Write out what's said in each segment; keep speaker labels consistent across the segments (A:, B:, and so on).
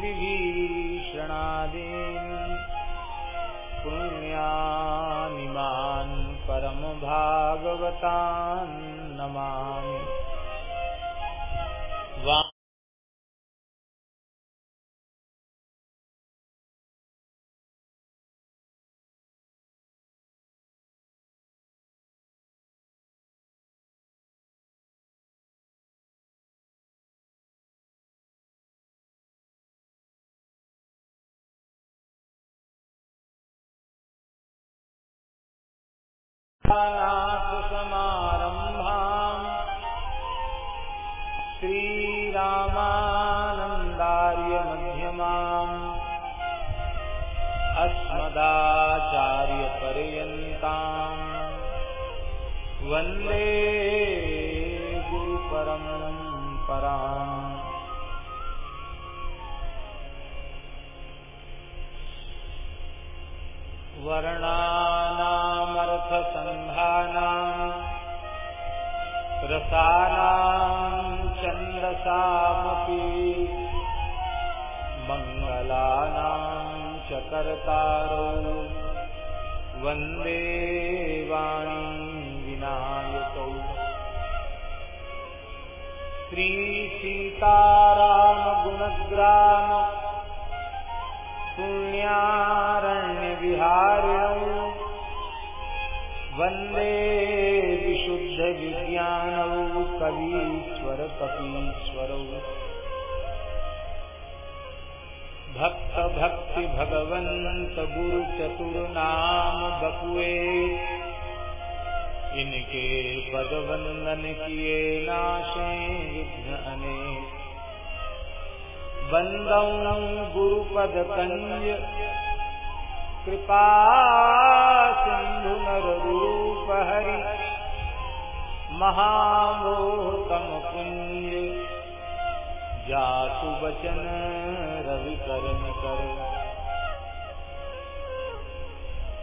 A: विभीषणादीन् पुण्यानिमान् परमभागवतान् Uh,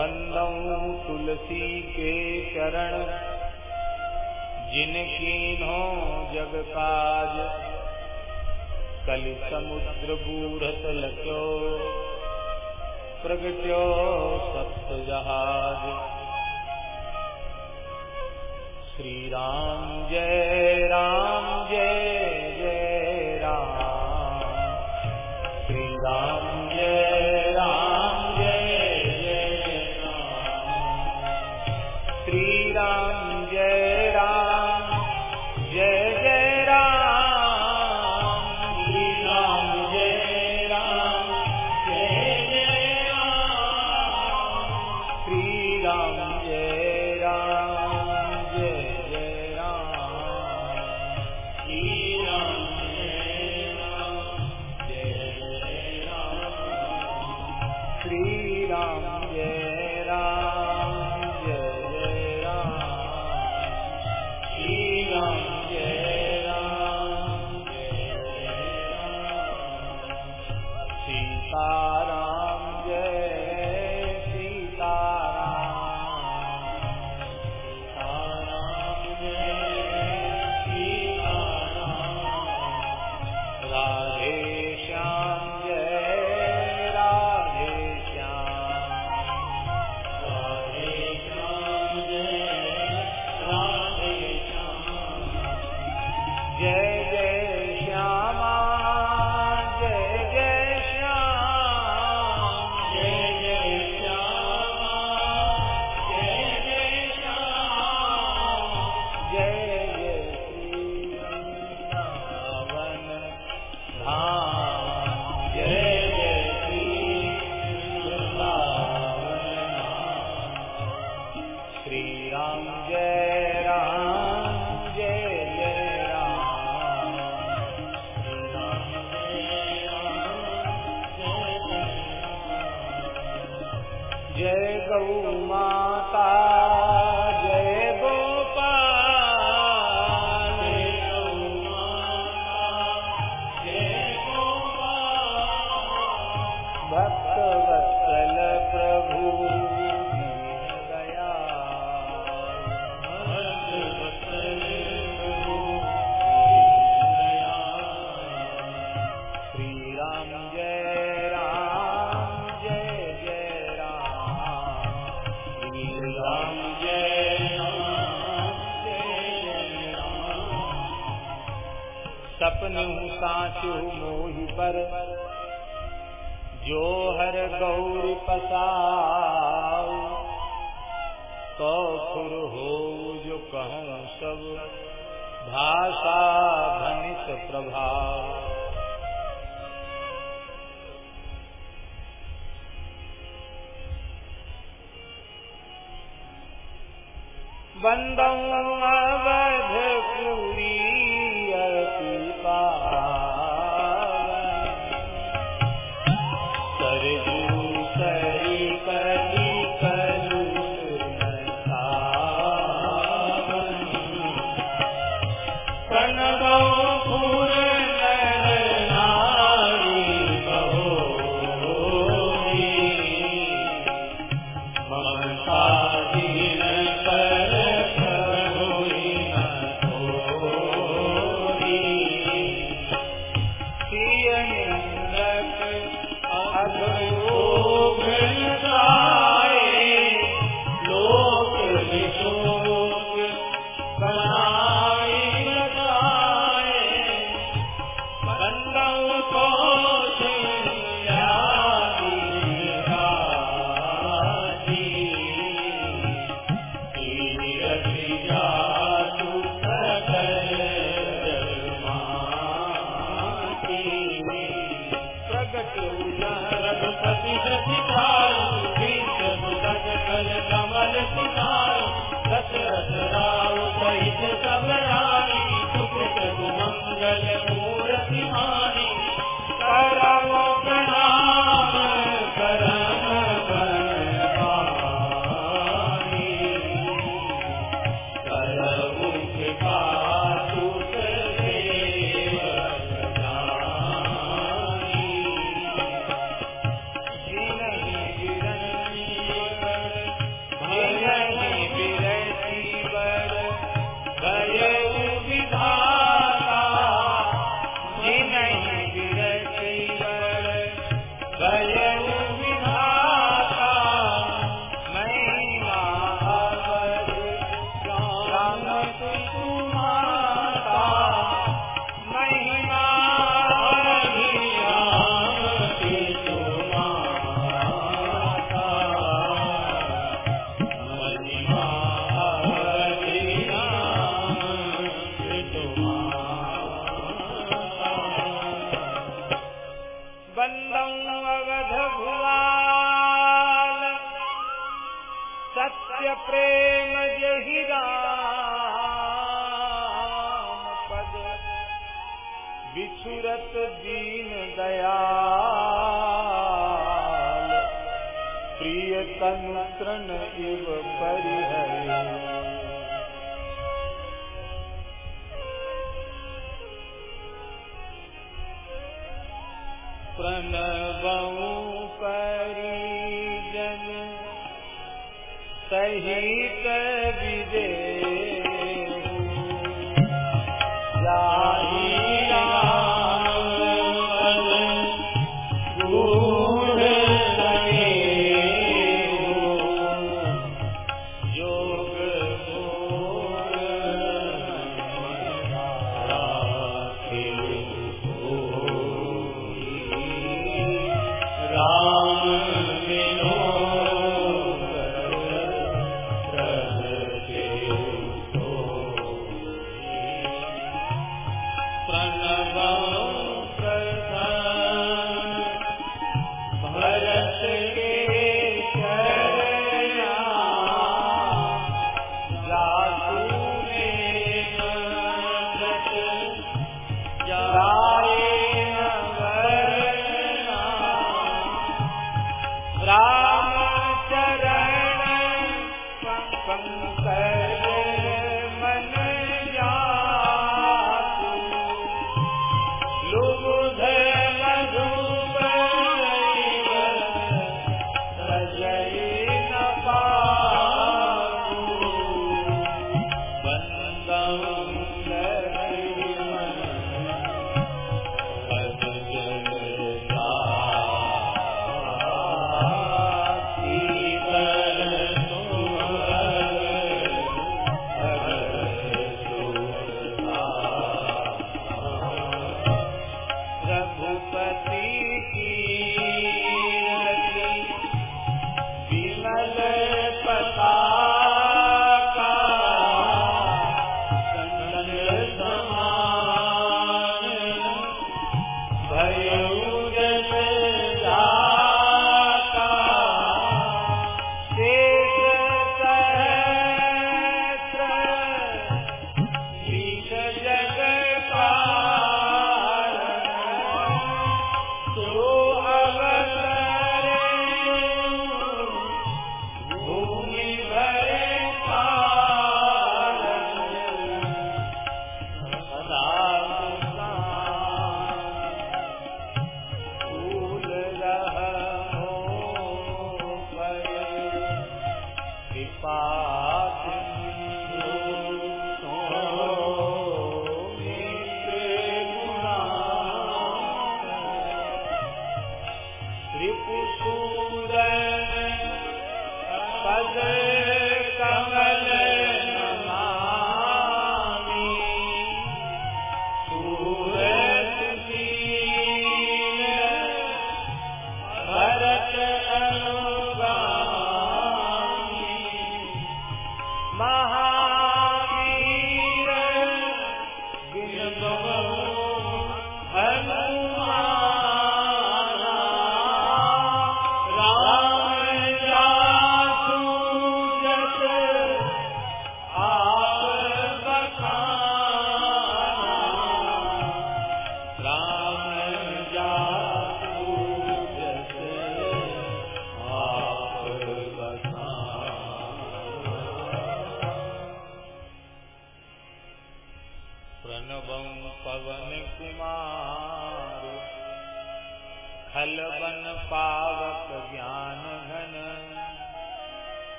A: बंदौ तुलसी के चरण जिनकीनो जग काज। कल समुद्र बूढ़त लक्यो प्रगट्यो सप्त जहाज़। श्री राम जय राम।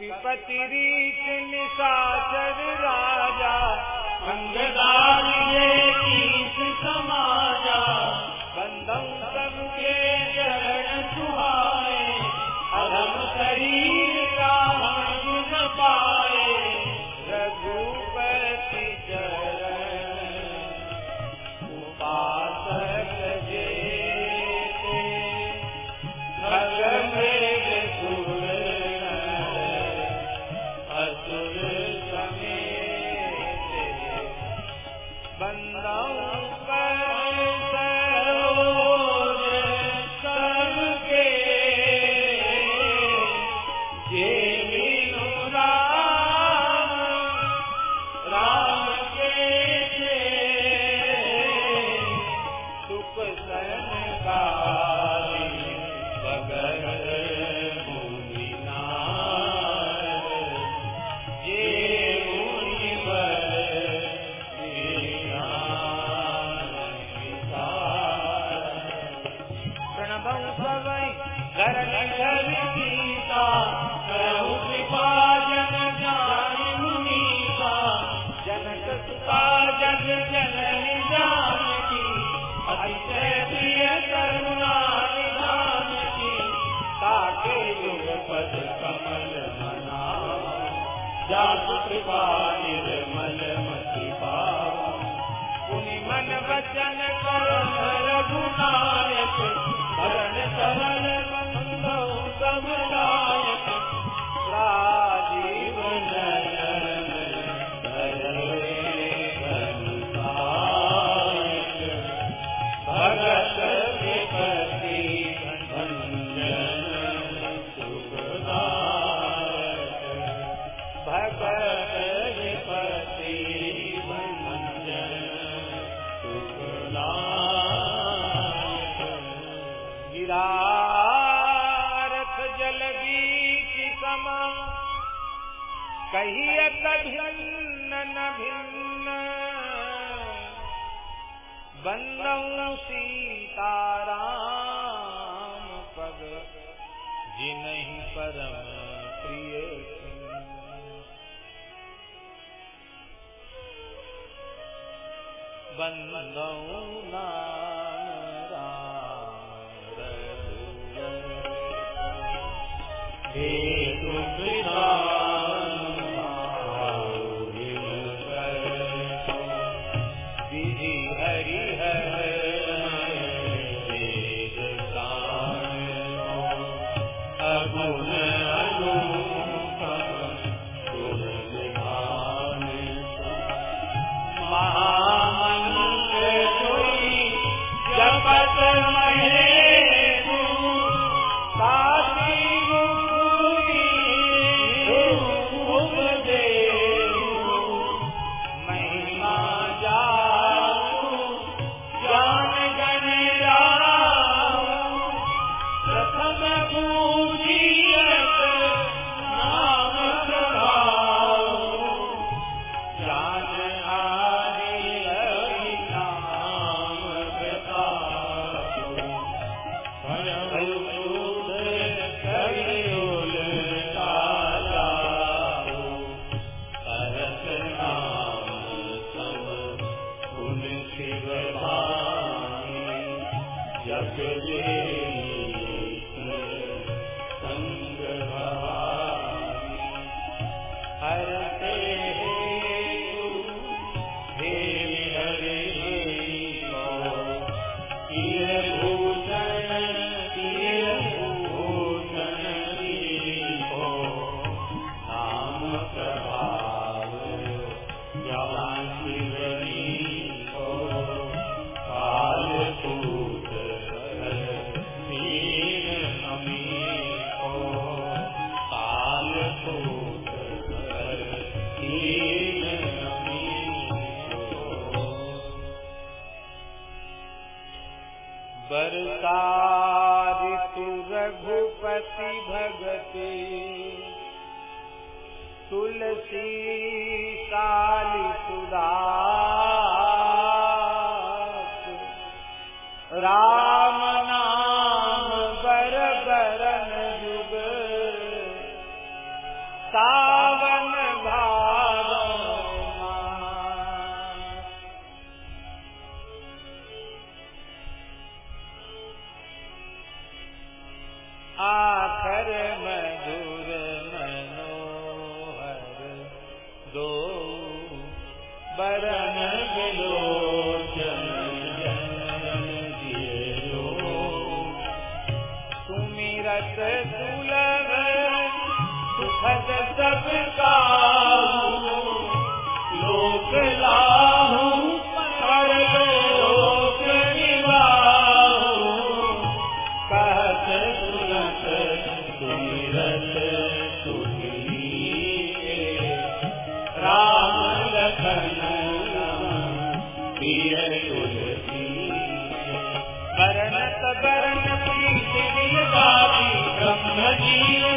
A: कपिपति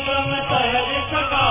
A: कम ठहर सका।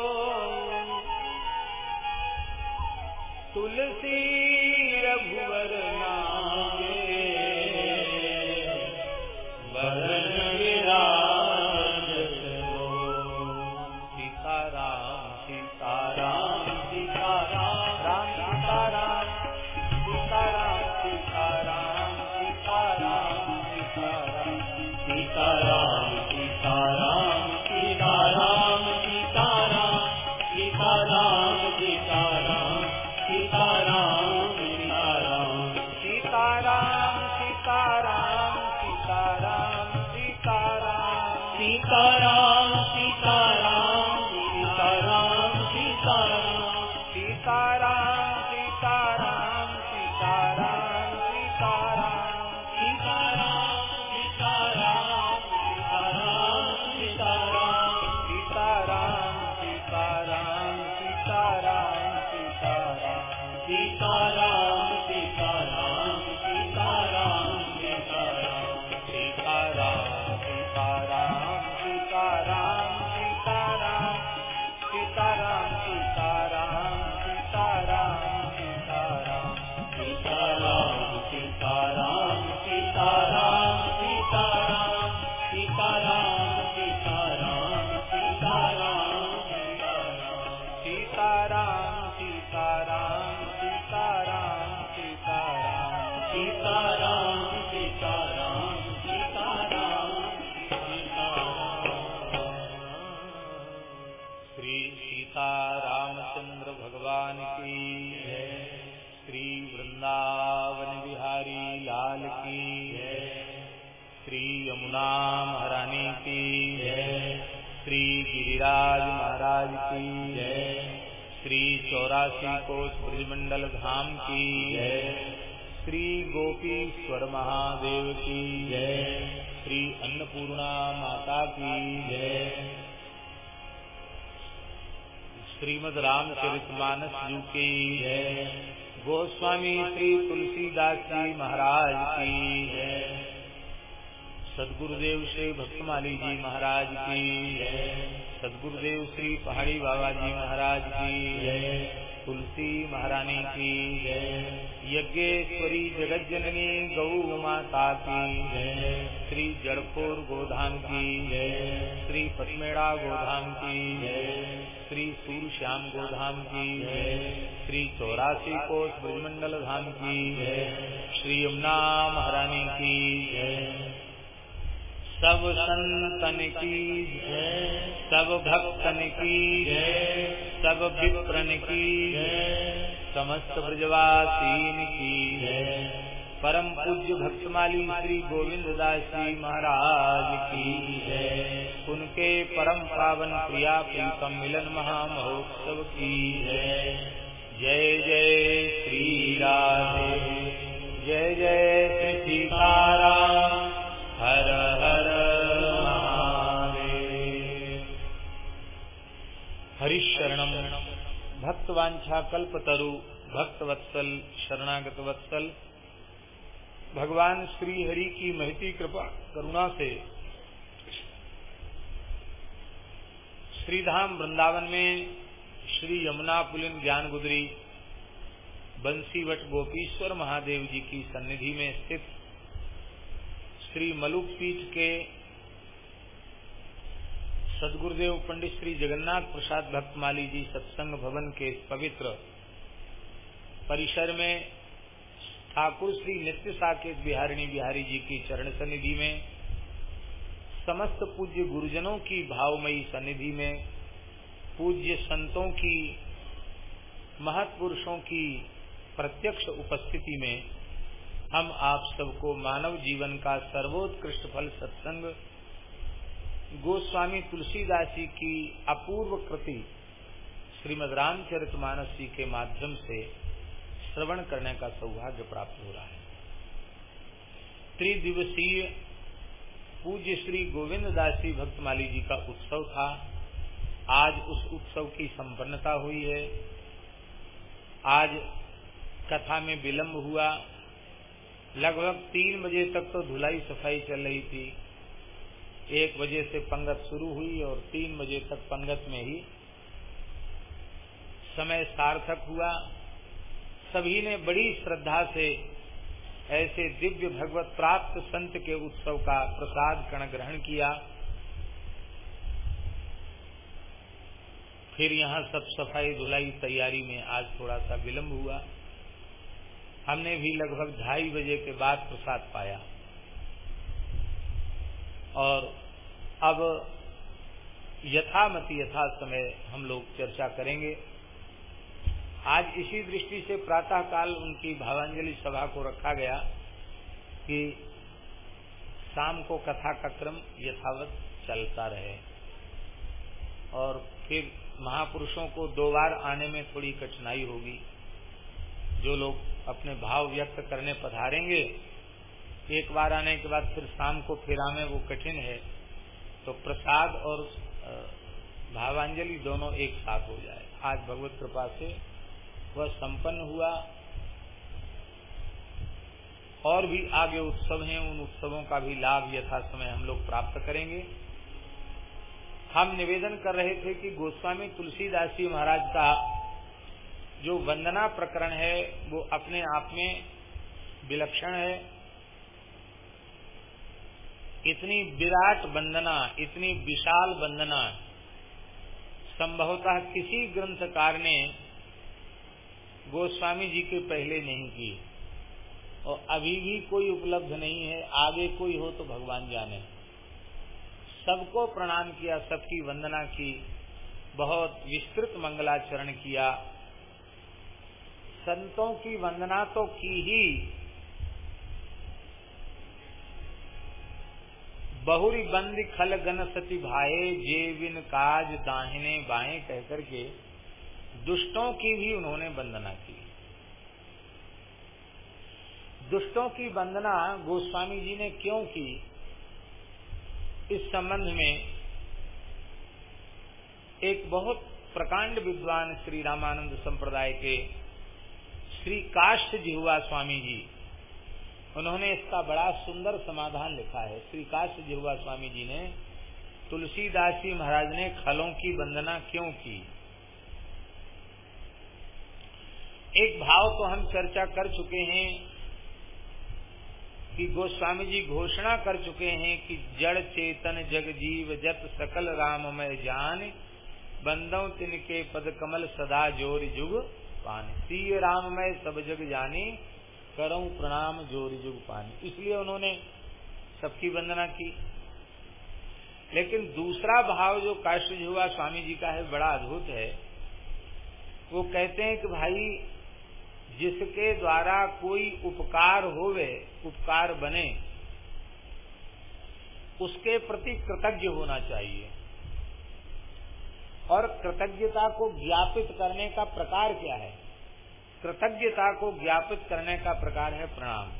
A: तुलसी रघुवर नाम। चौरासी कोष ब्रजमंडल धाम की श्री गोपीश्वर महादेव की जय श्री अन्नपूर्णा माता की जय श्रीमद रामचरितमानस जी की जय गोस्वामी श्री तुलसीदास जी महाराज की जय सदगुरुदेव श्री भक्तमाली जी महाराज की जय सदगुरुदेव श्री पहाड़ी बाबा जी महाराज की तुलसी महारानी की यज्ञेश्वरी जगत जननी गौ माता की श्री जड़पुर गोधाम की श्री पटमेड़ा गोधाम की श्री सूर श्याम गोधाम की श्री चौरासी कोष ब्रजमंडल धाम की श्री यमुना महारानी की सब संतन की सब भक्तन की सब विप्रन की समस्त ब्रजवासीन की परम पूज्य भक्तमाली श्री गोविंद दास जी महाराज की उनके परम पावन प्रिया प्रीतम मिलन महामहोत्सव की जय जय श्री राधे। जय जय श्री सीताराम। हर भक्तवांछा कल्पतरु, भक्तवत्सल शरणागत वत्सल भगवान श्री हरि की महती कृपा, करुणा से श्रीधाम वृंदावन में श्री यमुना पुलिन ज्ञान गुदरी बंसीवट गोपीश्वर महादेव जी की सन्निधि में स्थित श्री मलुक पीठ के सदगुरुदेव पंडित श्री जगन्नाथ प्रसाद भक्तमाली जी सत्संग भवन के पवित्र परिसर में ठाकुर श्री नित्य साकेत बिहारिणी बिहारी जी की चरण सनिधि में, समस्त पूज्य गुरुजनों की भावमयी सन्निधि में, पूज्य संतों की महत्पुरुषों की प्रत्यक्ष उपस्थिति में हम आप सबको मानव जीवन का सर्वोत्कृष्ट फल सत्संग गोस्वामी तुलसीदास जी की अपूर्व कृति श्रीमद रामचरितमानस जी के माध्यम से श्रवण करने का सौभाग्य प्राप्त हो रहा है। त्रिदिवसीय पूज्य श्री गोविंद दास जी भक्तमाली जी का उत्सव था। आज उस उत्सव की संपन्नता हुई है। आज कथा में विलंब हुआ। लगभग तीन बजे तक तो धुलाई सफ़ाई चल रही थी। एक बजे से पंगत शुरू हुई और तीन बजे तक पंगत में ही समय सार्थक हुआ। सभी ने बड़ी श्रद्धा से ऐसे दिव्य भगवत प्राप्त संत के उत्सव का प्रसाद कण ग्रहण किया। फिर यहाँ सब सफ़ाई धुलाई तैयारी में आज थोड़ा सा विलंब हुआ। हमने भी लगभग ढाई बजे के बाद प्रसाद पाया। और अब यथामति यथा समय हम लोग चर्चा करेंगे। आज इसी दृष्टि से प्रातः काल उनकी भावांजलि सभा को रखा गया कि शाम को कथा का क्रम यथावत चलता रहे। और फिर महापुरुषों को दो बार आने में थोड़ी कठिनाई होगी। जो लोग अपने भाव व्यक्त करने पधारेंगे, एक बार आने के बाद फिर शाम को फिर आने वो कठिन है। तो प्रसाद और भावांजलि दोनों एक साथ हो जाए। आज भगवत कृपा से वह संपन्न हुआ। और भी आगे उत्सव हैं, उन उत्सवों का भी लाभ यथा समय हम लोग प्राप्त करेंगे। हम निवेदन कर रहे थे कि गोस्वामी तुलसीदास जी महाराज का जो वंदना प्रकरण है, वो अपने आप में विलक्षण है। इतनी विराट वंदना, इतनी विशाल वंदना, संभवतः किसी ग्रंथकार ने गोस्वामी जी के पहले नहीं की। और अभी भी कोई उपलब्ध नहीं है, आगे कोई हो तो भगवान जाने। सबको प्रणाम किया, सबकी वंदना की, बहुत विस्तृत मंगलाचरण किया। संतों की वंदना तो की ही बहुरी बंद खल गन सती भाए, जे विन काज दाहिने बाएँ कहकर के दुष्टों की भी उन्होंने वंदना की। दुष्टों की वंदना गोस्वामी जी ने क्यों की? इस संबंध में एक बहुत प्रकांड विद्वान श्री रामानंद संप्रदाय के श्री काष्ठ जिहुआ स्वामी जी उन्होंने इसका बड़ा सुंदर समाधान लिखा है। श्री काष्ठ जिहुआ स्वामी जी ने तुलसीदास जी महाराज ने खलों की वंदना क्यों की? एक भाव तो हम चर्चा कर चुके हैं कि गोस्वामी जी घोषणा कर चुके हैं कि जड़ चेतन जग जीव जत सकल राममय जान बंदो तिनके पद कमल सदा ज़ोर जुग पानी। सी राममय सब जग जानी करऊं प्रणाम ज़ोर जुग पानी। इसलिए उन्होंने सबकी वंदना की। लेकिन दूसरा भाव जो काष्ट हुआ स्वामी जी का है, बड़ा अद्भुत है। वो कहते हैं कि भाई, जिसके द्वारा कोई उपकार होवे, उपकार बने, उसके प्रति कृतज्ञ होना चाहिए। और कृतज्ञता को ज्ञापित करने का प्रकार क्या है? कृतज्ञता को ज्ञापित करने का प्रकार है प्रणाम।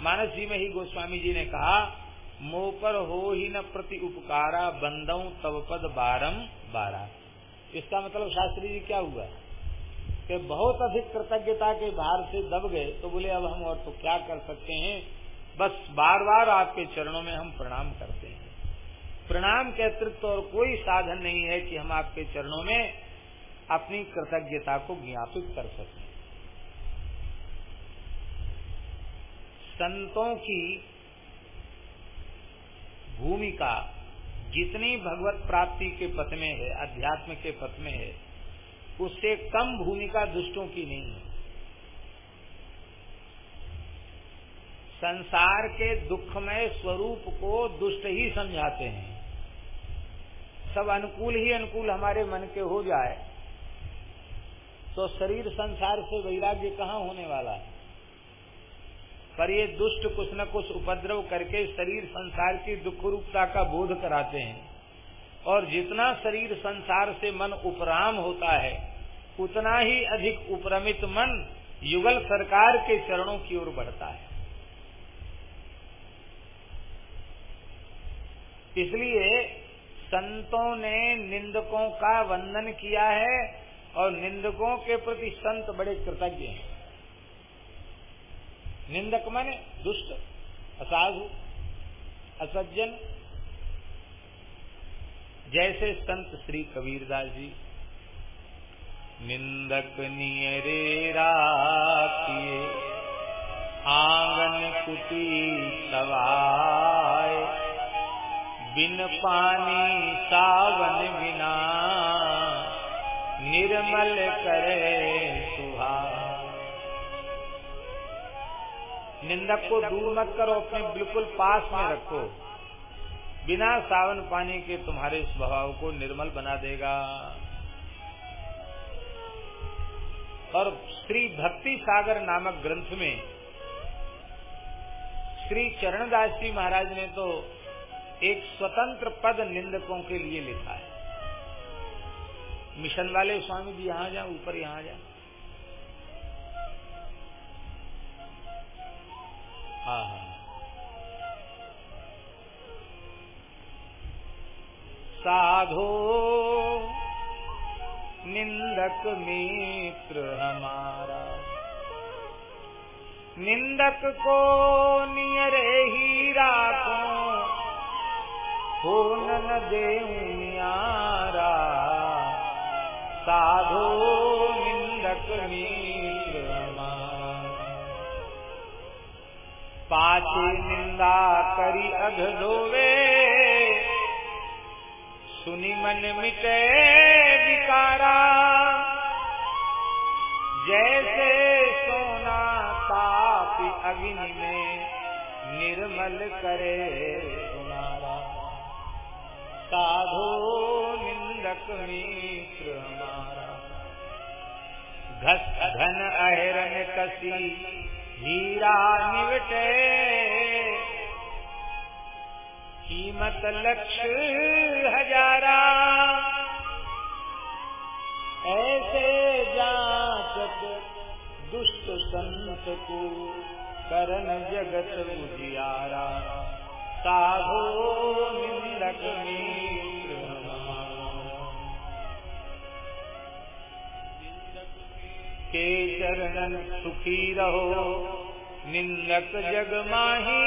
A: मानस जी में ही गोस्वामी जी ने कहा, मोह पर हो ही न प्रति उपकारा बंदऊ तब पद बारम बारा। इसका मतलब शास्त्री जी क्या हुआ? कि बहुत अधिक कृतज्ञता के भार से दब गए तो बोले, अब हम और तो क्या कर सकते हैं? बस बार बार आपके चरणों में हम प्रणाम करते हैं। प्रणाम के अतिरिक्त और कोई साधन नहीं है कि हम आपके चरणों में अपनी कृतज्ञता को ज्ञापित कर सकें। संतों की भूमिका जितनी भगवत प्राप्ति के पथ में है, अध्यात्म के पथ में है, उससे कम भूमिका दुष्टों की नहीं है। संसार के दुखमय स्वरूप को दुष्ट ही समझाते हैं। सब अनुकूल ही अनुकूल हमारे मन के हो जाए। तो शरीर संसार से वैराग्य कहाँ होने वाला है? पर ये दुष्ट कुछ न कुछ उपद्रव करके शरीर संसार की दुख रूपता का बोध कराते हैं। और जितना शरीर संसार से मन उपराम होता है, उतना ही अधिक उपरमित मन युगल सरकार के चरणों की ओर बढ़ता है। इसलिए संतों ने निंदकों का वंदन किया है और निंदकों के प्रति संत बड़े कृतज्ञ हैं। निंदक माने दुष्ट, असाधु, असज्जन। जैसे संत श्री कबीरदास जी, निंदक नियरे राखिए, आँगन कुटी सवाए, बिन पानी सावन बिना निर्मल करे सुहा। निंदक को दूर मत करो, अपने बिल्कुल पास में रखो। बिना सावन पानी के तुम्हारे स्वभाव को निर्मल बना देगा। और श्री भक्ति सागर नामक ग्रंथ में श्री चरणदास जी महाराज ने तो एक स्वतंत्र पद निंदकों के लिए लिखा है। मिशन वाले स्वामी जी यहाँ जा ऊपर यहाँ जा हाँ हाँ साधो निंदक मित्र हमारा, निंदक को नियरे ही राखो, हो न दे पाचे निंदा करी अघ धोवे सुनी मन मिटे विकारा। जैसे सोना ताप अग्नि में निर्मल करे तुम्हारा। साधो निंदक मित्र हमारा। घस धन अहिरन कसी हीरा निवटे। कीमत लक्ष्य हजारा। ऐसे जाचक दुष्ट संत को करन जगत उजियारा। साधो निंदक मित्र के चरणन सुखी रहो। निंदक जग माही।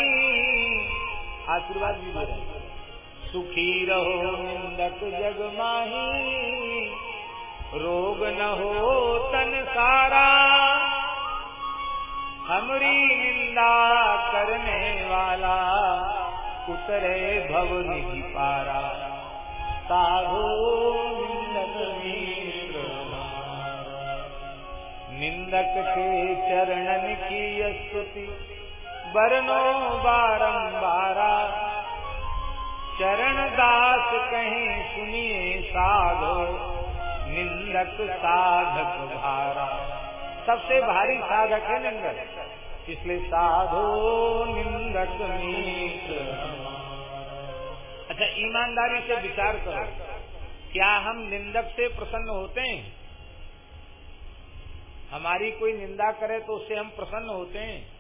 A: आशीर्वाद भी दे रहे सुखी रहो, निंदक जग माही। रोग न हो तन सारा। हमरी निंदा करने वाला उतरे भव निधि पारा। साधो निंदक के चरणन की स्तुति। बरनो बारंबारा। चरण दास कहीं सुनिए साधो। निंदक साधक भारा। सबसे भारी साधक है निंदक। इसलिए साधो निंदक मित्र अच्छा ईमानदारी से विचार करो। क्या हम निंदक से प्रसन्न होते हैं? हमारी कोई निंदा करे तो उससे हम प्रसन्न होते हैं।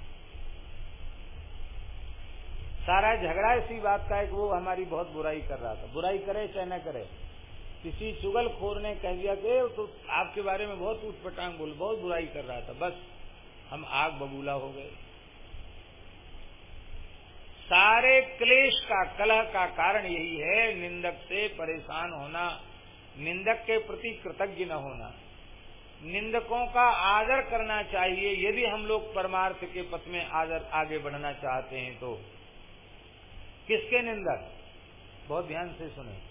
A: सारा झगड़ा इसी बात का है कि वो हमारी बहुत बुराई कर रहा था। बुराई करे चाहे न करे। किसी चुगल खोर ने कह दिया कि तो आपके बारे में बहुत उठपटांग बोल, बहुत बुराई कर रहा था। बस, हम आग बबूला हो गए। सारे क्लेश का, कलह का कारण यही है, निंदक से परेशान होना। निंदक के प्रति कृतज्ञ न होना। निंदकों का आदर करना चाहिए, यदि हम लोग परमार्थ के पथ में आदर, आगे बढ़ना चाहते हैं तो। किसके निंदक? बहुत ध्यान से सुने।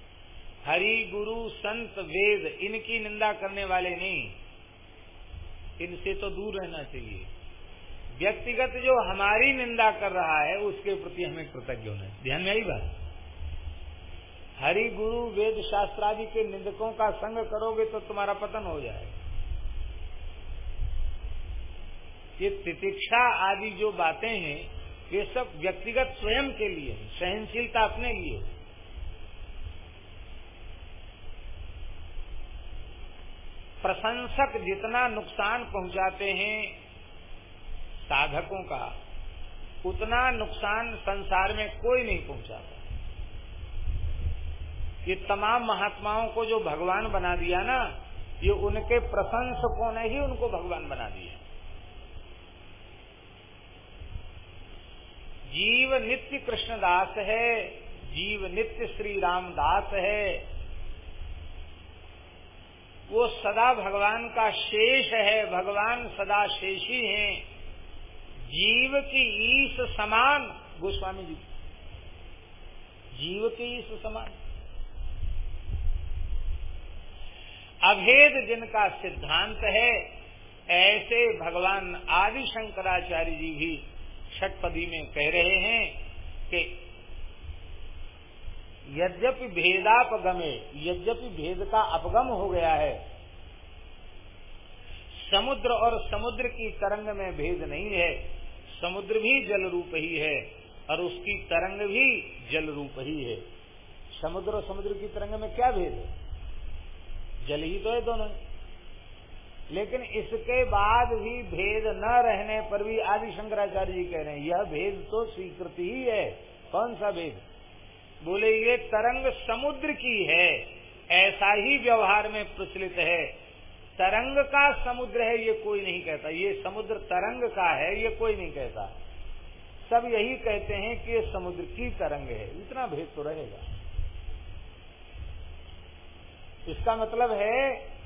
A: हरि, गुरु, संत, वेद, इनकी निंदा करने वाले नहीं। इनसे तो दूर रहना चाहिए। व्यक्तिगत जो हमारी निंदा कर रहा है, उसके प्रति हमें कृतज्ञ होना है ध्यान में आई बात? हरि, गुरु, वेद, शास्त्रादि के निंदकों का संग करोगे तो तुम्हारा पतन हो जाएगा। ये तितिक्षा आदि जो बातें हैं, ये सब व्यक्तिगत स्वयं के लिए सहनशीलता अपने लिए प्रशंसक जितना नुकसान पहुंचाते हैं साधकों का, उतना नुकसान संसार में कोई नहीं पहुंचाता। ये तमाम महात्माओं को जो भगवान बना दिया ना, ये उनके प्रशंसकों ने ही उनको भगवान बना दिया। जीव नित्य कृष्णदास है, जीव नित्य श्री रामदास है। वो सदा भगवान का शेष है, भगवान सदा शेषी हैं। जीव की ईस समान, गोस्वामी जी। जीव की ईस समान। अभेद जिनका सिद्धांत है, ऐसे भगवान आदि शंकराचार्य जी भी षटपदी में कह रहे हैं कि यद्यपि भेदापगमे, यद्यपि भेद का अपगम हो गया है, समुद्र और समुद्र की तरंग में भेद नहीं है, समुद्र भी जल रूप ही है और उसकी तरंग भी जल रूप ही है। समुद्र और समुद्र की तरंग में क्या भेद है? जल ही तो है दोनों। लेकिन इसके बाद भी भेद न रहने पर भी आदि शंकराचार्य जी कह रहे हैं, यह भेद तो स्वीकृति ही है। कौन सा भेद? बोले, ये तरंग समुद्र की है, ऐसा ही व्यवहार में प्रचलित है। तरंग का समुद्र है, ये कोई नहीं कहता। ये समुद्र तरंग का है, ये कोई नहीं कहता। सब यही कहते हैं कि ये समुद्र की तरंग है। इतना भेद तो रहेगा। इसका मतलब है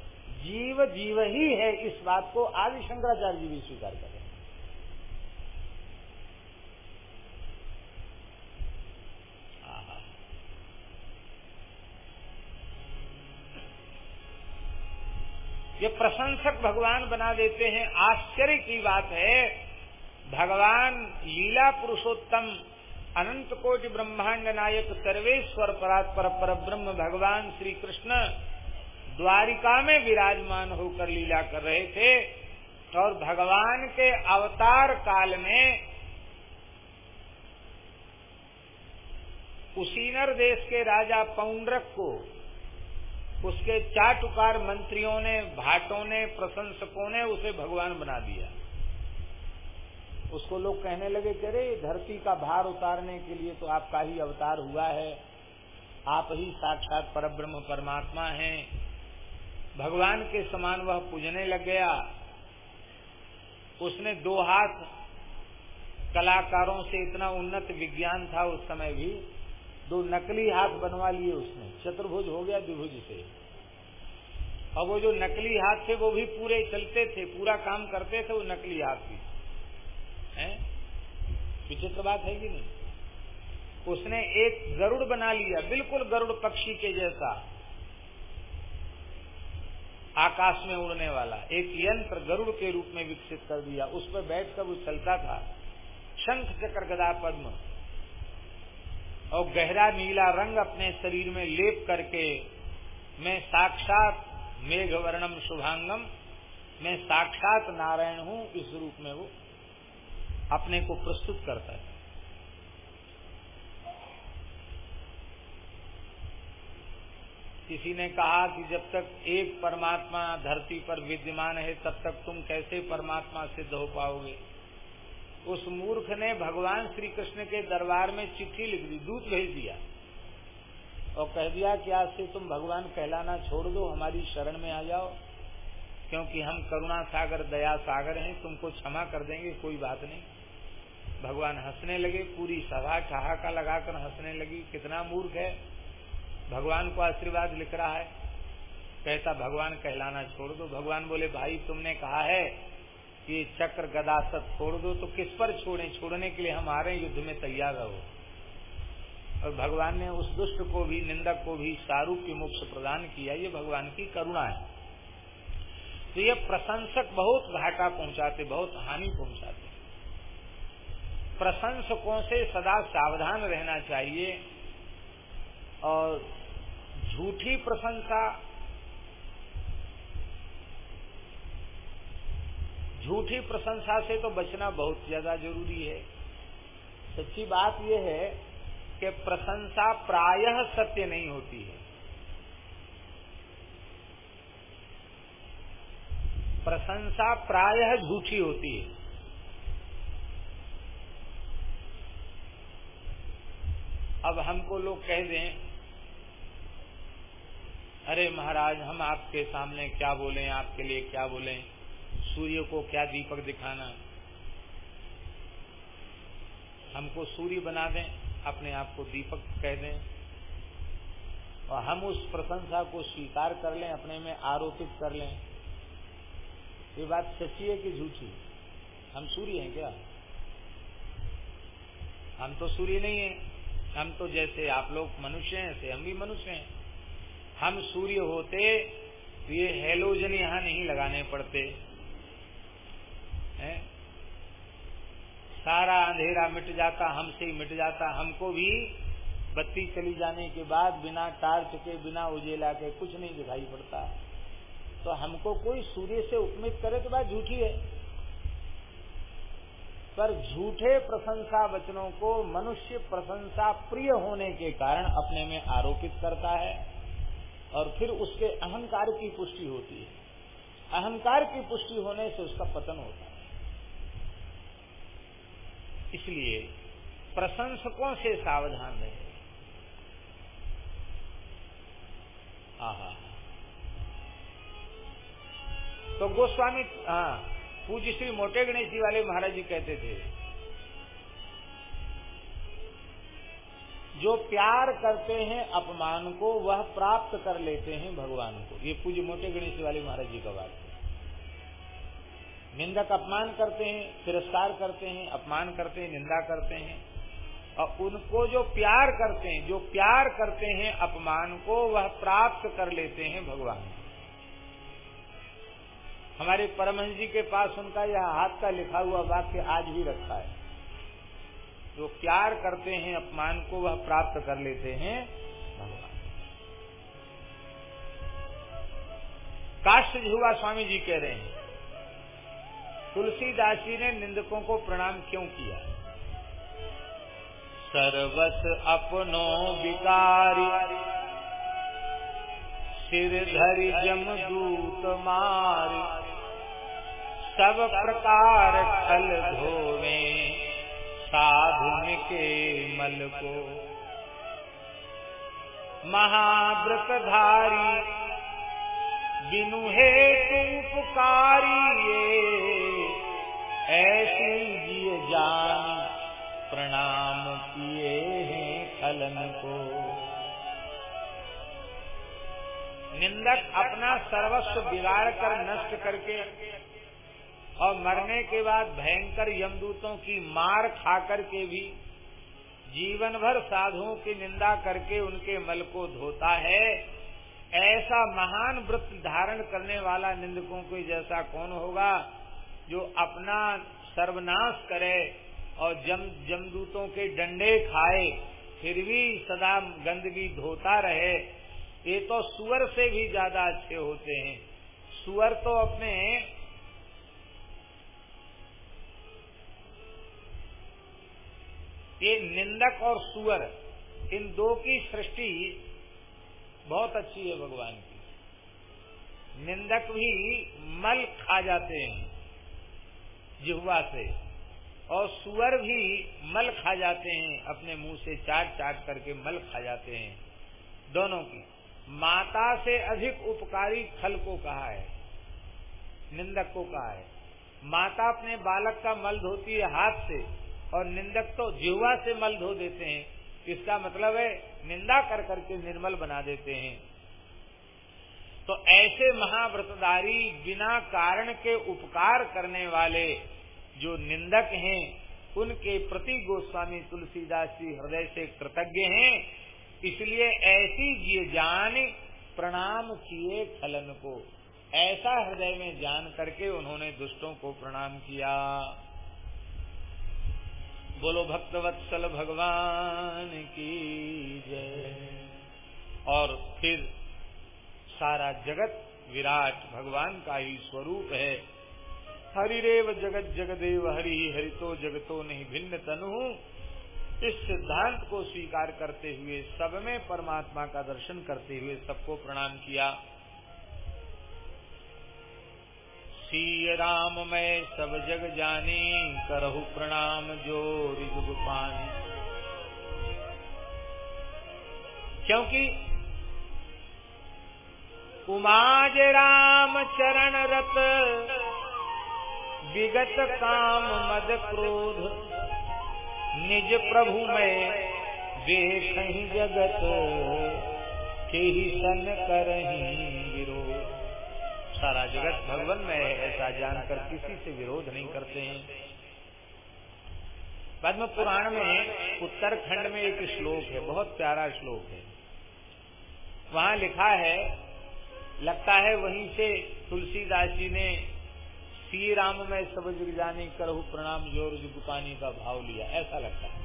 A: जीव जीव ही है इस बात को आदि शंकराचार्य जी भी स्वीकार करें ये प्रशंसक भगवान बना देते हैं। आश्चर्य की बात है, भगवान लीला पुरुषोत्तम, अनंत कोटि ब्रह्मांड नायक, सर्वेश्वर परात्पर पर ब्रह्म भगवान श्री कृष्ण द्वारिका में विराजमान होकर लीला कर रहे थे और भगवान के अवतार काल में उसीनर देश के राजा पौंड्रक को, उसके चाटुकार मंत्रियों ने, भाटों ने, प्रशंसकों ने उसे भगवान बना दिया। उसको लोग कहने लगे कि अरे, धरती का भार उतारने के लिए तो आपका ही अवतार हुआ है। आप ही साक्षात पर ब्रह्म परमात्मा हैं। भगवान के समान वह पूजने लग गया। उसने दो हाथ कलाकारों से इतना उन्नत विज्ञान था उस समय भी, दो नकली हाथ बनवा लिए उसने। चतुर्भुज हो गया द्विभुज से। और वो जो नकली हाथ थे, वो भी पूरे चलते थे, पूरा काम करते थे वो नकली हाथ भी। है? विचित्र बात है कि नहीं? उसने एक गरुड़ बना लिया, बिल्कुल गरुड़ पक्षी के जैसा। आकाश में उड़ने वाला, एक यंत्र गरुड़ के रूप में विकसित कर दिया। उस पर बैठकर वो चलता था। शंख चक्र गदा पद्म। और गहरा नीला रंग अपने शरीर में लेप करके, मैं साक्षात मेघ वर्णम शुभांगम, मैं साक्षात नारायण हूँ, इस रूप में वो अपने को प्रस्तुत करता है। किसी ने कहा कि जब तक एक परमात्मा धरती पर विद्यमान है, तब तक तुम कैसे परमात्मा सिद्ध हो पाओगे? उस मूर्ख ने भगवान श्री कृष्ण के दरबार में चिट्ठी लिख दी दूध भेज दिया। और कह दिया कि आज से तुम भगवान कहलाना छोड़ दो, हमारी शरण में आ जाओ। क्योंकि हम करुणा सागर, दया सागर हैं, तुमको क्षमा कर देंगे, कोई बात नहीं। भगवान हंसने लगे, पूरी सभा ठहाका लगाकर हंसने लगी, कितना मूर्ख है। भगवान को आशीर्वाद लिख रहा है। कहता, भगवान कहलाना छोड़ दो। भगवान बोले, भाई, तुमने कहा है कि चक्र गदा सब छोड़ दो तो किस पर छोड़े? छोड़ने के लिए हम आ रहे हैं, युद्ध में तैयार रहो। और भगवान ने उस दुष्ट को भी, निंदक को भी सारूप्य मोक्ष प्रदान किया। ये भगवान की करुणा है। तो ये प्रशंसक बहुत घाटा पहुंचाते, बहुत हानि पहुंचाते। प्रशंसकों से सदा सावधान रहना चाहिए। और झूठी प्रशंसा झूठी प्रशंसा से तो बचना बहुत ज़्यादा ज़रूरी है। सच्ची बात यह है कि प्रशंसा प्रायः सत्य नहीं होती है। प्रशंसा प्रायः झूठी होती है। अब हमको लोग कह दें अरे महाराज, हम आपके सामने क्या बोलें, आपके लिए क्या बोलें? सूर्य को क्या दीपक दिखाना? हमको सूर्य बना दें, अपने आप को दीपक कह दें। और हम उस प्रशंसा को स्वीकार कर लें, अपने में आरोपित कर लें। ये बात सच्ची है कि झूठी हम सूर्य हैं क्या? हम तो सूर्य नहीं है। हम तो जैसे आप लोग मनुष्य हैं, ऐसे हम भी मनुष्य हैं। हम सूर्य होते तो ये हेलोजन यहाँ नहीं लगाने पड़ते। है? सारा अंधेरा मिट जाता, हमसे ही मिट जाता, हमको भी बत्ती चली जाने के बाद बिना टार्च के, बिना उजेला के कुछ नहीं दिखाई पड़ता। तो हमको कोई सूर्य से उपमित करे तो बात झूठी है। पर झूठे प्रशंसा वचनों को मनुष्य प्रशंसा प्रिय होने के कारण अपने में आरोपित करता है। और फिर उसके अहंकार की पुष्टि होती है। अहंकार की पुष्टि होने से उसका पतन होता है। इसलिए प्रशंसकों से सावधान रहे। तो गोस्वामी हाँ पूज्य श्री मोटे गणेश जी वाले महाराज जी कहते थे जो प्यार करते हैं अपमान को, वह प्राप्त कर लेते हैं भगवान को। ये पूज्य मोटे गणेश वाले महाराज जी का बात है। निंदक अपमान करते हैं, तिरस्कार करते हैं, अपमान करते हैं, निंदा करते हैं। और उनको जो प्यार करते हैं, जो प्यार करते हैं अपमान को, वह प्राप्त कर लेते हैं भगवान। हमारे परमहंस जी के पास उनका यह हाथ का लिखा हुआ वाक्य आज भी रखा है। जो प्यार करते हैं, अपमान को वह प्राप्त कर लेते हैं, भगवान। काष्ट झुआ स्वामी जी कह रहे हैं, तुलसीदास जी ने निंदकों को प्रणाम क्यों किया? सर्वस अपनो विकारी, सिर धरि जमदूत मार, सब प्रकार खल धोवे। साधुन के मल को महाव्रतधारी, बिनु हेतु पुकारिए ऐसी जिय जान प्रणाम किए हैं खलन को। निंदक अपना सर्वस्व बिगाड़ कर नष्ट करके और मरने के बाद भयंकर यमदूतों की मार खा करके भी जीवन भर साधुओं की निंदा करके उनके मल को धोता है। ऐसा महान वृत्त धारण करने वाला निंदकों को जैसा कौन होगा जो अपना सर्वनाश करे और जम, जमदूतों के डंडे खाए, फिर भी सदा गंदगी धोता रहे। ये तो सुअर से भी ज़्यादा अच्छे होते हैं। सुअर तो अपने ये निंदक और सुअर, इन दो की सृष्टि बहुत अच्छी है भगवान की। निंदक भी मल खा जाते हैं जिहुआ से, और सुअर भी मल खा जाते हैं, अपने मुँह से चाट चाट करके मल खा जाते हैं, दोनों की। माता से अधिक उपकारी खल को कहा है, निंदक को कहा है। माता अपने बालक का मल धोती है हाथ से और निंदक तो जिहुआ से मल धो देते हैं। इसका मतलब है, निंदा कर करके निर्मल बना देते हैं। तो ऐसे महाव्रतदारी बिना कारण के उपकार करने वाले जो निंदक हैं, उनके प्रति गोस्वामी तुलसीदास जी हृदय से कृतज्ञ हैं। इसलिए ऐसी ये जान प्रणाम किए खलन को। ऐसा हृदय में जान करके उन्होंने दुष्टों को प्रणाम किया। बोलो भक्तवत्सल भगवान की जय। और फिर सारा जगत विराट भगवान का ही स्वरूप है। हरिरेव जगत जगदेव, हरि हरि तो जगतो नहीं भिन्न तनु। इस सिद्धांत को स्वीकार करते हुए, सब में परमात्मा का दर्शन करते हुए सबको प्रणाम किया। सीय राम, मैं सब जग जानी, करहु प्रणाम जो रिजुग पानी। क्योंकि उमाज राम चरण रत विगत काम मद क्रोध। निज प्रभु में देख जगत के ही सन करही। सारा जगत भगवान में है ऐसा जानकर किसी से विरोध नहीं करते हैं। पद्म पुराण में उत्तरखंड में एक श्लोक है, बहुत प्यारा श्लोक है। वहाँ लिखा है, लगता है वहीं से तुलसीदास जी ने श्री राम में सब जग जानी करहु प्रणाम ज़ोर जुकानी का भाव लिया, ऐसा लगता है।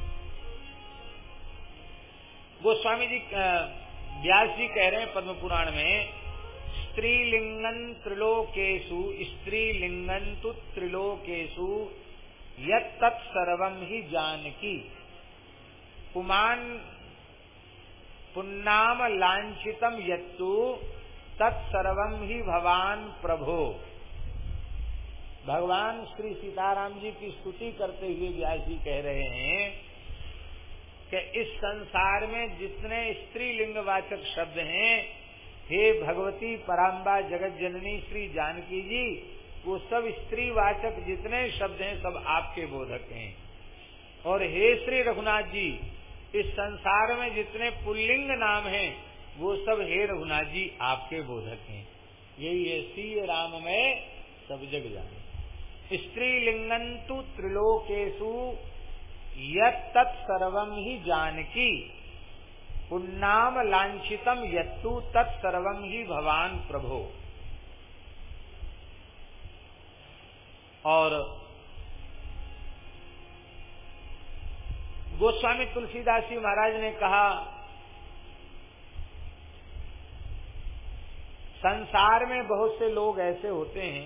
A: गोस्वामी जी व्यास जी कह रहे हैं पद्म पुराण में स्त्रीलिंगन त्रिलोकेशु स्त्रीलिंगन तु त्रिलोकेशु तत्सर्वम ही जानकी। पुमान पुन्नाम लांछितम यत्तु तत्सर्वम ही भवान प्रभो। भगवान श्री सीताराम जी की स्तुति करते हुए व्यास जी कह रहे हैं कि इस संसार में जितने स्त्रीलिंगवाचक शब्द हैं हे भगवती पराम्बा जगत जननी श्री जानकी जी, वो सब स्त्रीवाचक जितने शब्द हैं, सब आपके बोधक हैं। और हे श्री रघुनाथ जी, इस संसार में जितने पुल्लिंग नाम हैं, वो सब हे रघुनाथ जी आपके बोधक हैं। यही है सी राम में सब जग जाने। स्त्रीलिंगंतु त्रिलोकेशु यत्तत्सर्वम ही जानकी। पुन्नाम लांछितम यत्तु तत्सर्वम ही भवान प्रभो। और गोस्वामी तुलसीदास जी महाराज ने कहा, संसार में बहुत से लोग ऐसे होते हैं,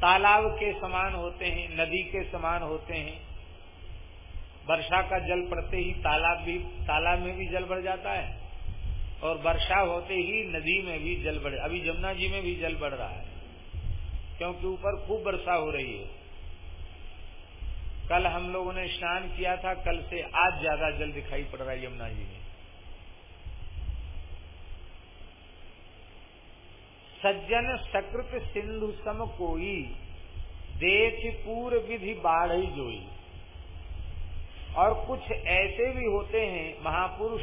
A: तालाब के समान होते हैं, नदी के समान होते हैं वर्षा का जल पड़ते ही तालाब भी, तालाब में भी जल बढ़ जाता है और वर्षा होते ही नदी में भी जल बढ़, अभी जमुना जी में भी जल बढ़ रहा है, क्योंकि ऊपर खूब वर्षा हो रही है। कल हम लोगों ने स्नान किया था, कल से आज ज़्यादा जल दिखाई पड़ रहा है यमुना जी में। सज्जन सकृत सिंधु सम कोई, देख पूर्व विधि बाढ़ जोई। और कुछ ऐसे भी होते हैं महापुरुष।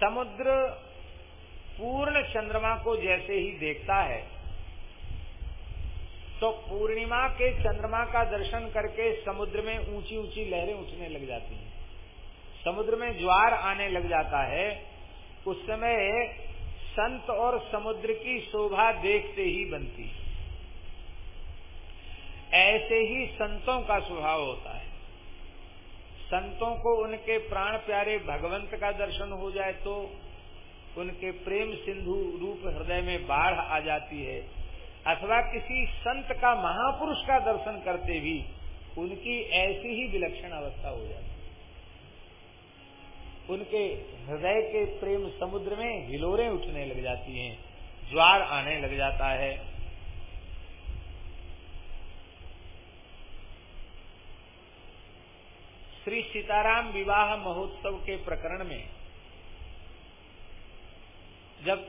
A: समुद्र पूर्ण चंद्रमा को जैसे ही देखता है तो पूर्णिमा के चंद्रमा का दर्शन करके समुद्र में ऊँची ऊँची लहरें उठने लग जाती हैं। समुद्र में ज्वार आने लग जाता है। उस समय संत और समुद्र की शोभा देखते ही बनती ऐसे ही संतों का स्वभाव होता है। संतों को उनके प्राण प्यारे भगवंत का दर्शन हो जाए तो उनके प्रेम सिंधु रूप हृदय में बाढ़ आ जाती है, अथवा किसी संत का महापुरुष का दर्शन करते भी उनकी ऐसी ही विलक्षण अवस्था हो जाती है। उनके हृदय के प्रेम समुद्र में हिलोरें उठने लग जाती हैं, ज्वार आने लग जाता है श्री सीताराम विवाह महोत्सव के प्रकरण में, जब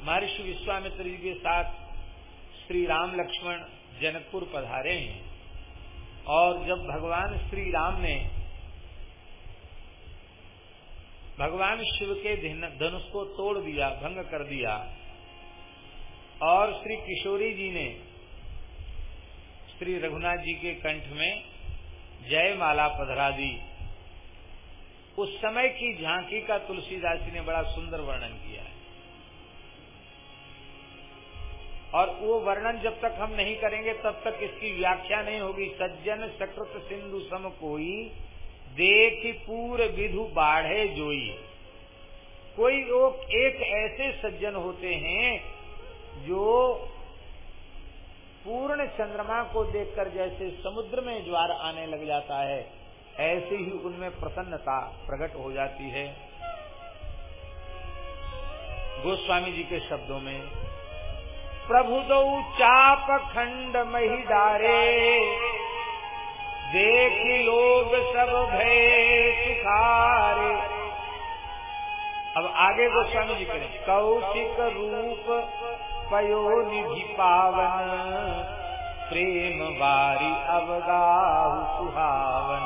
A: महर्षि विश्वामित्र जी के साथ श्री राम लक्ष्मण जनकपुर पधारे हैं, और जब भगवान श्री राम ने भगवान शिव के धनुष को तोड़ दिया, भंग कर दिया, और श्री किशोरी जी ने श्री रघुनाथ जी के कंठ में जय माला पधरा दी। उस समय की झांकी का तुलसीदास जी ने बड़ा सुंदर वर्णन किया है। और वो वर्णन जब तक हम नहीं करेंगे, तब तक इसकी व्याख्या नहीं होगी। सज्जन सकृत सिंधु सम कोई, देख पूर विधु बाढ़े जोई। कोई लोग एक ऐसे सज्जन होते हैं जो पूर्ण चंद्रमा को देखकर जैसे समुद्र में ज्वार आने लग जाता है, ऐसे ही उनमें प्रसन्नता प्रकट हो जाती है। गोस्वामी जी के शब्दों में, प्रभु दो चाप खंड मही डारे, देख लोग सब भय सुखारे। अब आगे गोस्वामी जी करें कौशिक रूप पयो निधि पावन, प्रेम बारी अवगाहु सुहावन।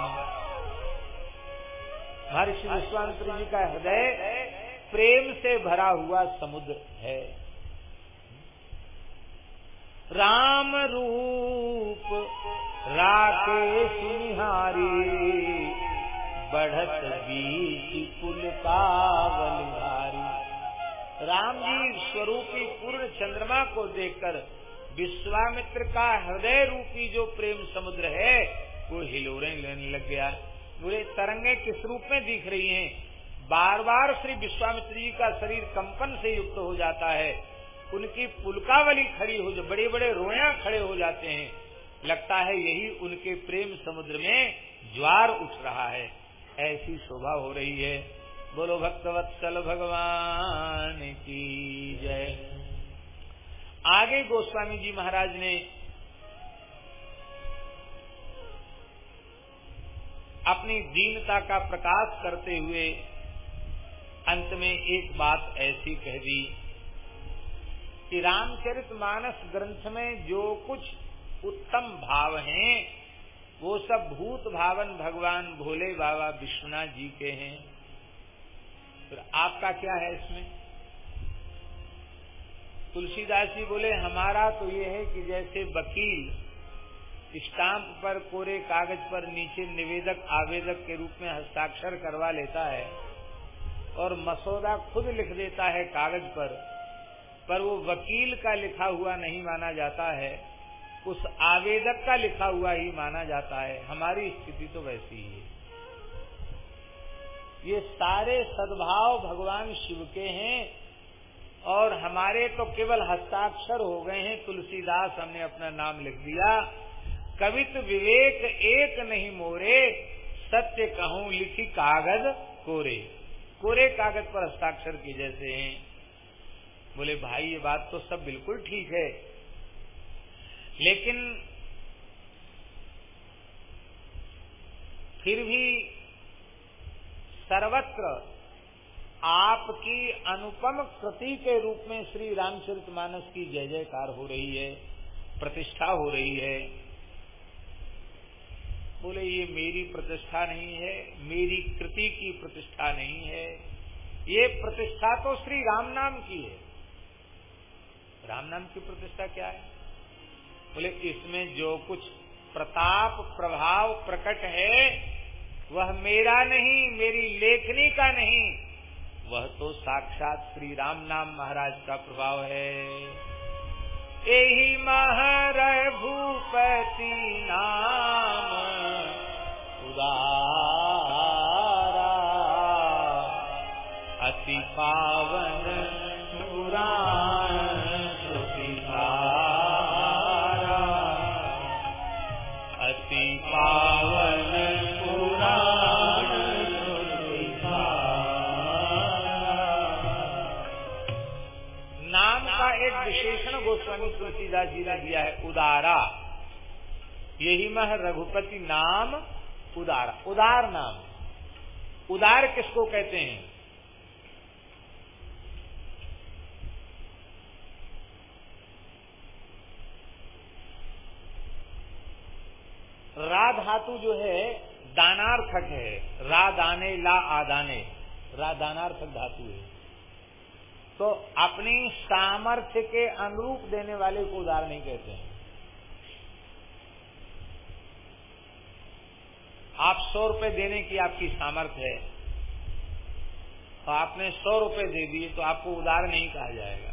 A: महर्षि विश्वामित्र जी का हृदय प्रेम से भरा हुआ समुद्र है। राम रूप राके सुनिहारी, बढ़त बीच पुल कावलहारी राम जी स्वरूपी पूर्ण चंद्रमा को देखकर विश्वामित्र का हृदय रूपी जो प्रेम समुद्र है, वो हिलोरे लेने लग गया। बोले, तरंगे किस रूप में दिख रही हैं? बार बार श्री विश्वामित्र जी का शरीर कंपन से युक्त हो जाता है। उनकी पुलकावली खड़ी हो, जो बड़े बड़े रोया खड़े हो जाते हैं। लगता है यही उनके प्रेम समुद्र में ज्वार उठ रहा है। ऐसी शोभा हो रही है। बोलो भक्तवत्सल भगवान की जय। आगे गोस्वामी जी महाराज ने अपनी दीनता का प्रकाश करते हुए अंत में एक बात ऐसी कह दी कि रामचरित मानस ग्रंथ में जो कुछ उत्तम भाव हैं, वो सब भूत भावन भगवान भोले बाबा विश्वनाथ जी के हैं। फिर आपका क्या है इसमें? तुलसीदास जी बोले, हमारा तो ये है कि जैसे वकील स्टाम्प पर कोरे कागज़ पर नीचे निवेदक आवेदक के रूप में हस्ताक्षर करवा लेता है और मसौदा खुद लिख देता है कागज़ पर पर वो वकील का लिखा हुआ नहीं माना जाता है, उस आवेदक का लिखा हुआ ही माना जाता है। हमारी स्थिति तो वैसी ही है। ये सारे सद्भाव भगवान शिव के हैं और हमारे तो केवल हस्ताक्षर हो गए हैं। तुलसीदास हमने अपना नाम लिख दिया। कवित विवेक एक नहीं मोरे, सत्य कहूँ लिखी कागज़ कोरे। कोरे कागज़ पर हस्ताक्षर की जैसे हैं। बोले, भाई, ये बात तो सब बिल्कुल ठीक है। लेकिन फिर भी सर्वत्र आपकी अनुपम कृति के रूप में श्री रामचरित मानस की जय जयकार हो रही है, प्रतिष्ठा हो रही है। बोले, ये मेरी प्रतिष्ठा नहीं है, मेरी कृति की प्रतिष्ठा नहीं है। ये प्रतिष्ठा तो श्री राम नाम की है। राम नाम की प्रतिष्ठा क्या है? बोले, इसमें जो कुछ प्रताप प्रभाव प्रकट है वह मेरा नहीं, मेरी लेखनी का नहीं। वह तो साक्षात श्री राम नाम महाराज का प्रभाव है। यही महर भूपति नाम उदारा उदारा। यही मह रघुपति नाम उदारा। उदार नाम। उदार किसको कहते हैं? रा धातु जो है, दानार्थक है। रा दाने ला आदाने। रा दानार्थक धातु है। तो अपनी सामर्थ्य के अनुरूप देने वाले को उदार नहीं कहते हैं। आप सौ रुपए देने की आपकी सामर्थ्य है तो आपने सौ रुपए दे दिए तो आपको उदार नहीं कहा जाएगा।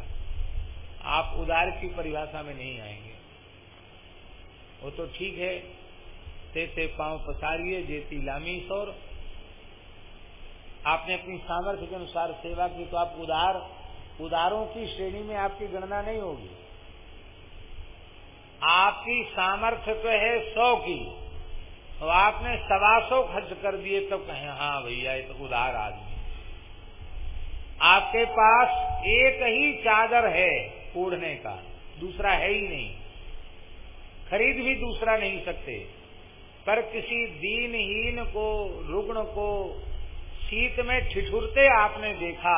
A: आप उदार की परिभाषा में नहीं आएँगे। वो तो ठीक है, ते ते पाँव पसारिए, जेती लामी सौर। आपने अपनी सामर्थ्य के अनुसार सेवा की तो आप उदार उदारों की श्रेणी में आपकी गणना नहीं होगी। आपकी सामर्थ्य तो है सौ की। तो आपने सवा सौ खर्च कर दिए तो कहें हाँ भैया, ये तो उदार आदमी आपके पास एक ही चादर है ओढ़ने का, दूसरा है ही नहीं। खरीद भी दूसरा नहीं सकते। पर किसी दीनहीन को, रुग्ण को शीत में ठिठुरते आपने देखा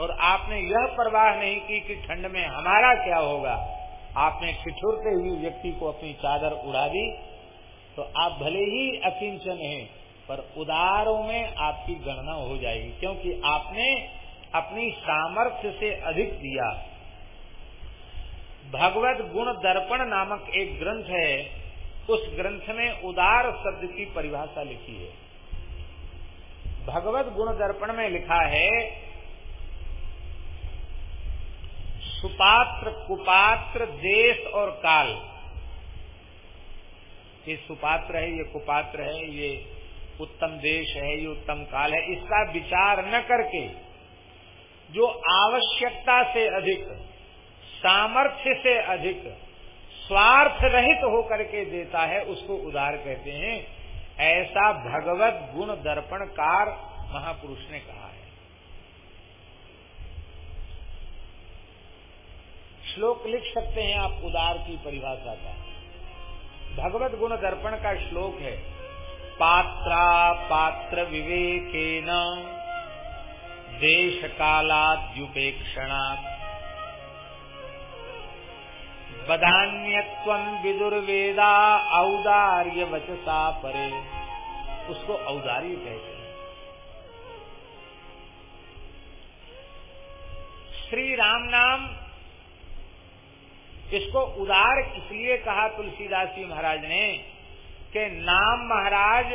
A: और आपने यह परवाह नहीं की कि ठंड में हमारा क्या होगा, आपने ठिठुरते हुए व्यक्ति को अपनी चादर उड़ा दी। तो आप भले ही अकिंचन हैं, पर उदारों में आपकी गणना हो जाएगी, क्योंकि आपने अपनी सामर्थ्य से अधिक दिया। भगवत गुण दर्पण नामक एक ग्रंथ है, उस ग्रंथ में उदार शब्द की परिभाषा लिखी है। भगवत गुण दर्पण में लिखा है, सुपात्र कुपात्र देश और काल। ये सुपात्र है, ये कुपात्र है, ये उत्तम देश है, ये उत्तम काल है। इसका विचार न करके, जो आवश्यकता से अधिक, सामर्थ्य से अधिक, स्वार्थ रहित होकर के देता है, उसको उदार कहते हैं। ऐसा भगवत गुण दर्पण कार महापुरुष ने कहा है। श्लोक लिख सकते हैं आप उदार की परिभाषा का। भगवत गुण दर्पण का श्लोक है। पात्रा पात्र विवेकेन देश कालाद्युपेक्षणा बधान्यत्व विदुर्वेदा औदार्य वचसा परे। उसको औदार्य कहते हैं। श्री राम नाम इसको उदार इसलिए कहा तुलसीदास जी महाराज ने कि नाम महाराज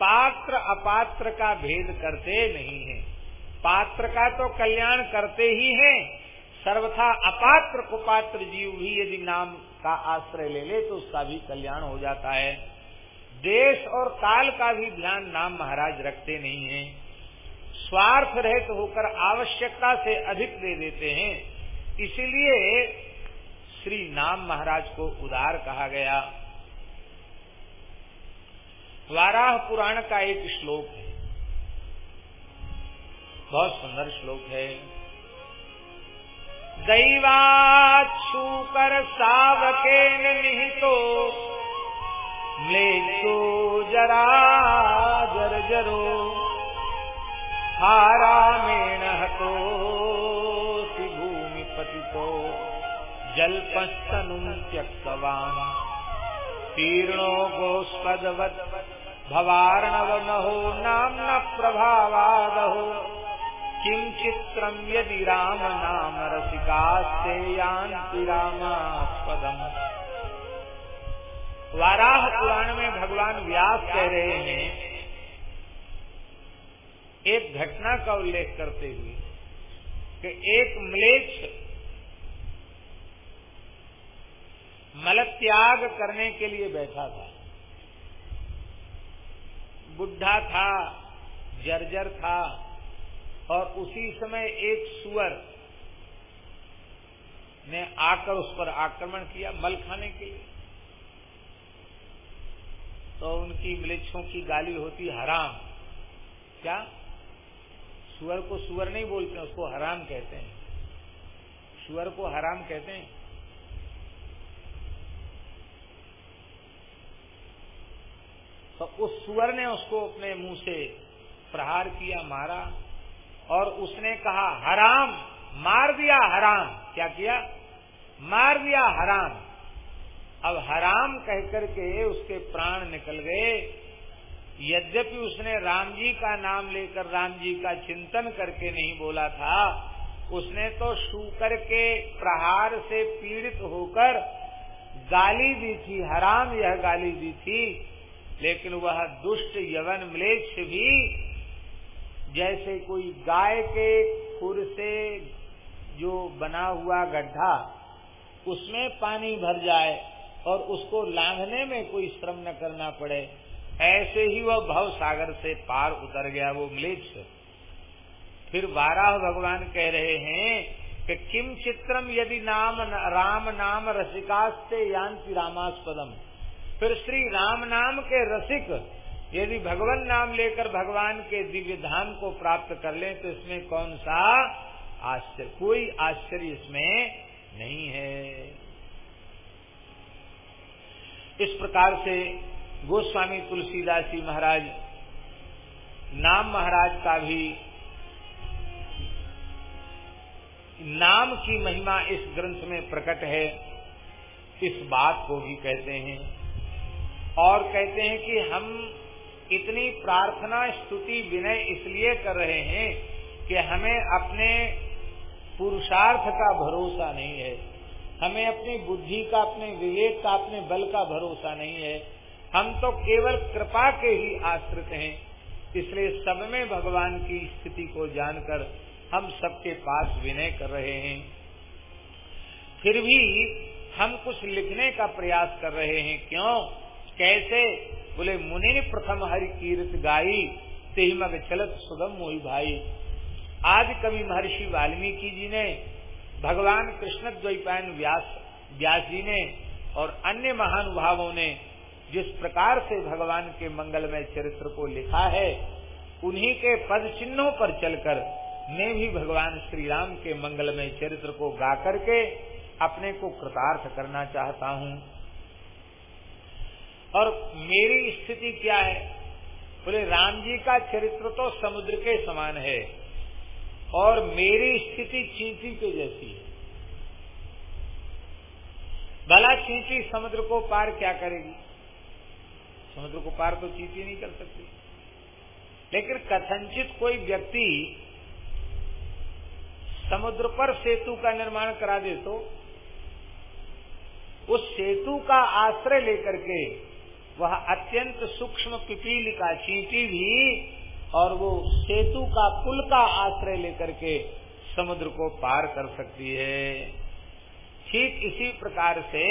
A: पात्र अपात्र का भेद करते नहीं है। पात्र का तो कल्याण करते ही हैं। सर्वथा अपात्र कुपात्र जीव भी यदि नाम का आश्रय ले ले तो उसका भी कल्याण हो जाता है। देश और काल का भी ध्यान नाम महाराज रखते नहीं है। स्वार्थ रहित होकर आवश्यकता से अधिक दे देते हैं। इसीलिए श्री नाम महाराज को उदार कहा गया। वाराह पुराण का एक श्लोक है। बहुत सुंदर श्लोक है। दैवाच्छूकर सावके निहितो, म्लेच्छो जरा जर जर्जरो हारामेण हतो। जल्पस्तनुं त्यक्तवान्। तीर्णो गोस्पदवत्। भवार्णवमहो नाम्न प्रभावादहो। किम चित्रम यदि राम नाम रसिकास्ते यान्ति रामास्पदम। वाराह पुराण में भगवान व्यास कह रहे हैं, एक घटना का उल्लेख करते हुए कि एक म्लेच्छ मलत्याग करने के लिए बैठा था। बुढ़ा था, जर्जर था, और उसी समय एक सुअर ने आकर उस पर आक्रमण किया मल खाने के लिए। तो उनकी मृक्षों की गाली होती हराम। क्या? सुअर को सुअर नहीं बोलते उसको हराम कहते हैं। सुअर को हराम कहते हैं? तो उस सुअर ने उसको अपने मुँह से प्रहार किया, मारा, और उसने कहा, हराम, मार दिया हराम। क्या किया? मार दिया हराम। अब हराम कह करके उसके प्राण निकल गए। यद्यपि उसने राम जी का नाम लेकर राम जी का चिंतन करके नहीं बोला था, उसने तो शूकर के प्रहार से पीड़ित होकर गाली दी थी, हराम यह गाली दी थी। लेकिन वह दुष्ट यवन मलेच्छ भी जैसे कोई गाय के खुर से जो बना हुआ गड्ढा, उसमें पानी भर जाए और उसको लांघने में कोई श्रम न करना पड़े, ऐसे ही वह भव सागर से पार उतर गया वो मलेच्छ। फिर बारह भगवान कह रहे हैं कि किम चित्रम यदि नाम राम नाम रसिकास्ते यान्ति रामास्पदम। फिर श्री राम नाम के रसिक यदि भगवान नाम लेकर भगवान के दिव्य धाम को प्राप्त कर लें तो इसमें कौन सा आश्चर्य, कोई आश्चर्य इसमें नहीं है। इस प्रकार से गोस्वामी तुलसीदास जी महाराज, नाम महाराज का भी नाम की महिमा इस ग्रंथ में प्रकट है। इस बात को भी कहते हैं। और कहते हैं कि हम इतनी प्रार्थना, स्तुति, विनय इसलिए कर रहे हैं कि हमें अपने पुरुषार्थ का भरोसा नहीं है। हमें अपनी बुद्धि का, अपने विवेक का, अपने बल का भरोसा नहीं है। हम तो केवल कृपा के ही आश्रित हैं। इसलिए सब में भगवान की स्थिति को जानकर हम सबके पास विनय कर रहे हैं। फिर भी हम कुछ लिखने का प्रयास कर रहे हैं। क्यों? कैसे? बोले, मुनि ने प्रथम हरि कीर्त गाई, ते मग चलत सुगम मोहि भाई। आज कवि महर्षि वाल्मीकि जी ने, भगवान कृष्ण द्वैपायन व्यास व्यास जी ने और अन्य महानुभावों ने जिस प्रकार से भगवान के मंगलमय चरित्र को लिखा है, उन्हीं के पद चिन्हों पर चलकर मैं भी भगवान श्री राम के मंगलमय चरित्र को गा करके अपने को कृतार्थ करना चाहता हूँ। और मेरी स्थिति क्या है? बोले, राम जी का चरित्र तो समुद्र के समान है और मेरी स्थिति चींटी के जैसी है। भला चींटी समुद्र को पार क्या करेगी? समुद्र को पार तो चींटी नहीं कर सकती। लेकिन कथनचित कोई व्यक्ति समुद्र पर सेतु का निर्माण करा दे तो उस सेतु का आश्रय लेकर के वह अत्यंत सूक्ष्म पिपील का चींटी भी और वो सेतु का पुल का आश्रय लेकर के समुद्र को पार कर सकती है। ठीक इसी प्रकार से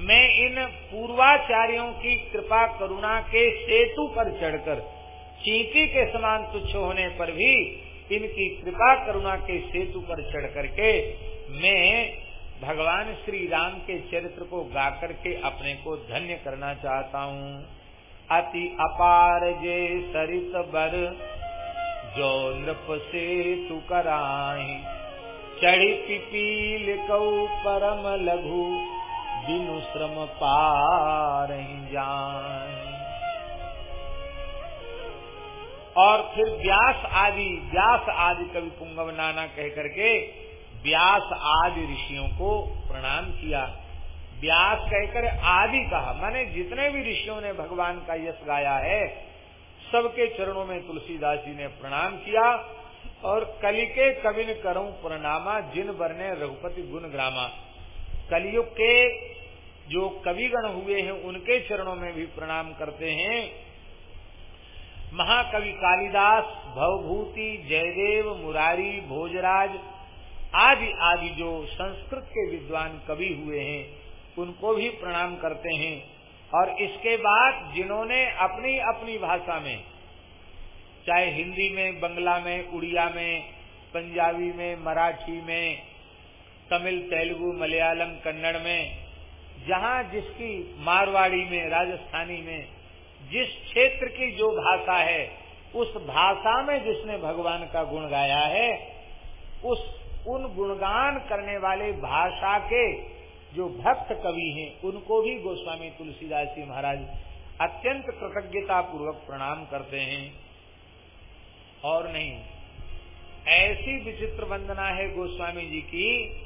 A: मैं इन पूर्वाचार्यों की कृपा करुणा के सेतु पर चढ़कर चींटी के समान तुच्छ होने पर भी इनकी कृपा करुणा के सेतु पर चढ़ करके मैं भगवान श्री राम के चरित्र को गा करके अपने को धन्य करना चाहता हूँ। अति अपार जे सरित बर, जो नृप से तु कराई चढ़ी पिपील कऊ परम लघु, बिनु श्रम पार जाए और फिर व्यास आदि व्यास आदि कवि पुंगव नाना कह करके व्यास आदि ऋषियों को प्रणाम किया। व्यास कहकर, आदि कहा, माने जितने भी ऋषियों ने भगवान का यश गाया है, सबके चरणों में तुलसीदास जी ने प्रणाम किया और कली के कविन करूँ प्रणामा, जिन बरने रघुपति गुण ग्रामा। कलियुग के जो कविगण हुए हैं, उनके चरणों में भी प्रणाम करते हैं। महाकवि कालिदास, भवभूति, जयदेव, मुरारी, भोजराज आदि आदि जो संस्कृत के विद्वान कवि हुए हैं, उनको भी प्रणाम करते हैं। और इसके बाद जिन्होंने अपनी अपनी भाषा में, चाहे हिंदी में, बंगला में, उड़िया में, पंजाबी में, मराठी में, तमिल, तेलुगु, मलयालम, कन्नड़ में, जहाँ जिसकी मारवाड़ी में, राजस्थानी में, जिस क्षेत्र की जो भाषा है, उस भाषा में जिसने भगवान का गुण गाया है, उस उन गुणगान करने वाले भाषा के जो भक्त कवि हैं, उनको भी गोस्वामी तुलसीदास जी महाराज अत्यंत कृतज्ञता पूर्वक प्रणाम करते हैं। और नहीं, ऐसी विचित्र वंदना है गोस्वामी जी की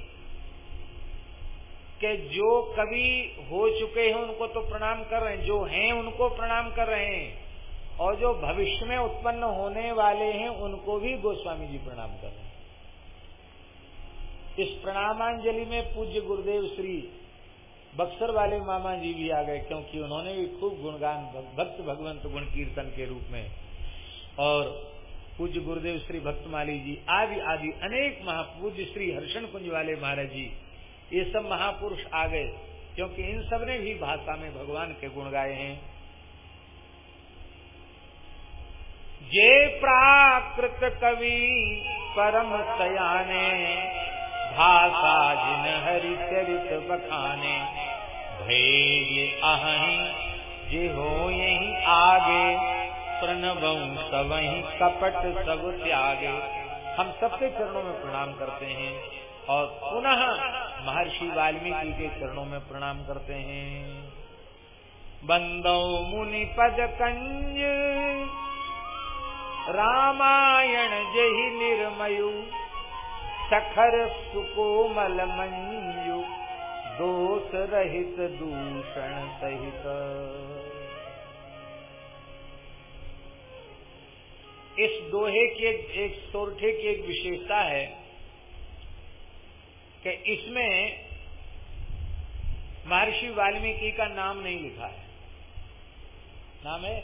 A: कि जो कवि हो चुके हैं, उनको तो प्रणाम कर रहे हैं, जो हैं, उनको प्रणाम कर रहे हैं। और जो भविष्य में उत्पन्न होने वाले हैं, उनको भी गोस्वामी जी प्रणाम कर रहे हैं। इस प्रणामांजलि में पूज्य गुरुदेव श्री बक्सर वाले मामा जी भी आ गए, क्योंकि उन्होंने भी खूब गुणगान भक्त भगवंत गुण कीर्तन के रूप में। और पूज्य गुरुदेव श्री भक्तमाली जी, आदि आदि अनेक महापूज्य श्री हर्षण कुंज वाले महाराज जी, ये सब महापुरुष आ गए, क्योंकि इन सबने भी भाषा में भगवान के गुण गाए हैं। जे प्राकृत कवि परम सयाने भाषा जिन हरि चरित बखाने धैर्य अहि जे हो यही आगे, प्रणव सब ही कपट सब त्यागे। हम सबके चरणों में प्रणाम करते हैं और पुनः महर्षि वाल्मीकि के चरणों में प्रणाम करते हैं। बंदो मुनि पद कंज रामायण जही निर्मयु सखर सुकोमल मंजु दोष रहित दूषण सहित। इस दोहे की एक सोरठे की एक विशेषता है कि इसमें महर्षि वाल्मीकि का नाम नहीं लिखा है। नाम है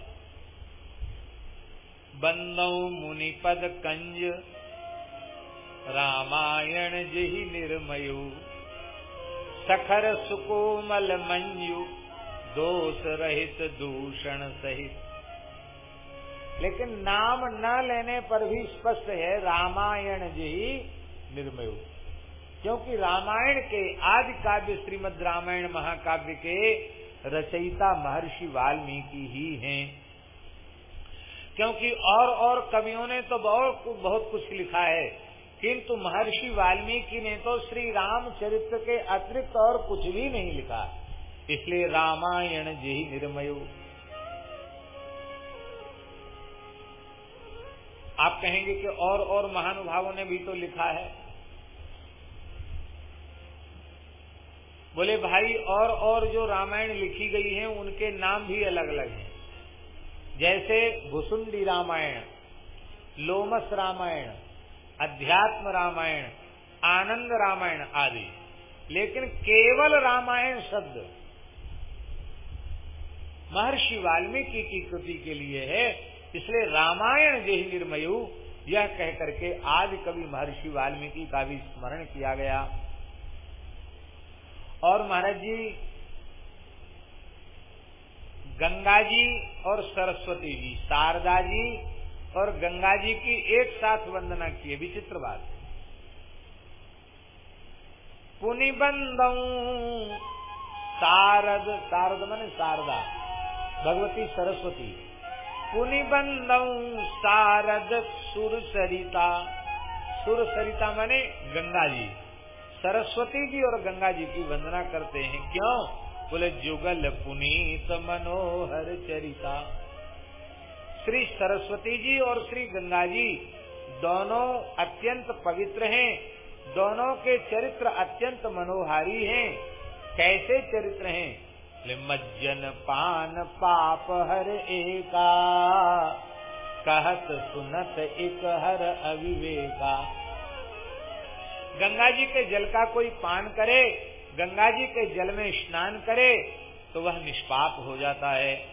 A: बंदौ मुनिपद कंज रामायण जही निर्मयु, सखर सुकोमल मंजु दोष रहित दूषण सहित। लेकिन नाम न लेने पर भी स्पष्ट है, रामायण जी निर्मय। क्योंकि रामायण के आदि काव्य श्रीमद रामायण महाकाव्य के रचयिता महर्षि वाल्मीकि ही हैं। क्योंकि और और कवियों ने तो बहुत बहुत कुछ लिखा है। किंतु महर्षि वाल्मीकि ने तो श्री राम चरित्र के अतिरिक्त और कुछ भी नहीं लिखा। इसलिए रामायण जी निर्मय। आप कहेंगे कि और और महानुभावों ने भी तो लिखा है। बोले, भाई, और और जो रामायण लिखी गई है, उनके नाम भी अलग अलग हैं। जैसे भुसुंडी रामायण, लोमस रामायण अध्यात्म रामायण, आनंद रामायण आदि। लेकिन केवल रामायण शब्द। महर्षि वाल्मीकि की कृति के लिए है, इसलिए रामायण जय निर्मयु, यह कह करके आज कवि महर्षि वाल्मीकि का भी स्मरण किया गया। और महाराज जी, गंगा जी और सरस्वती जी, शारदा जी और गंगा जी की एक साथ वंदना की विचित्र बात पुनिबंद सारद शारद माने शारदा भगवती सरस्वती। पुनिबंद सारद सुर सरिता सुर सरिता माने गंगा जी। सरस्वती जी और गंगा जी की वंदना करते हैं। क्यों? बोले, जुगल पुनीत मनोहर चरिता। श्री सरस्वती जी और श्री गंगा जी दोनों अत्यंत पवित्र हैं। दोनों के चरित्र अत्यंत मनोहारी हैं। कैसे चरित्र हैं? मज्जन पान पाप हर एका, कहत सुनत एक हर अविवेका। गंगा जी के जल का कोई पान करे, गंगा जी के जल में स्नान करे तो वह निष्पाप हो जाता है।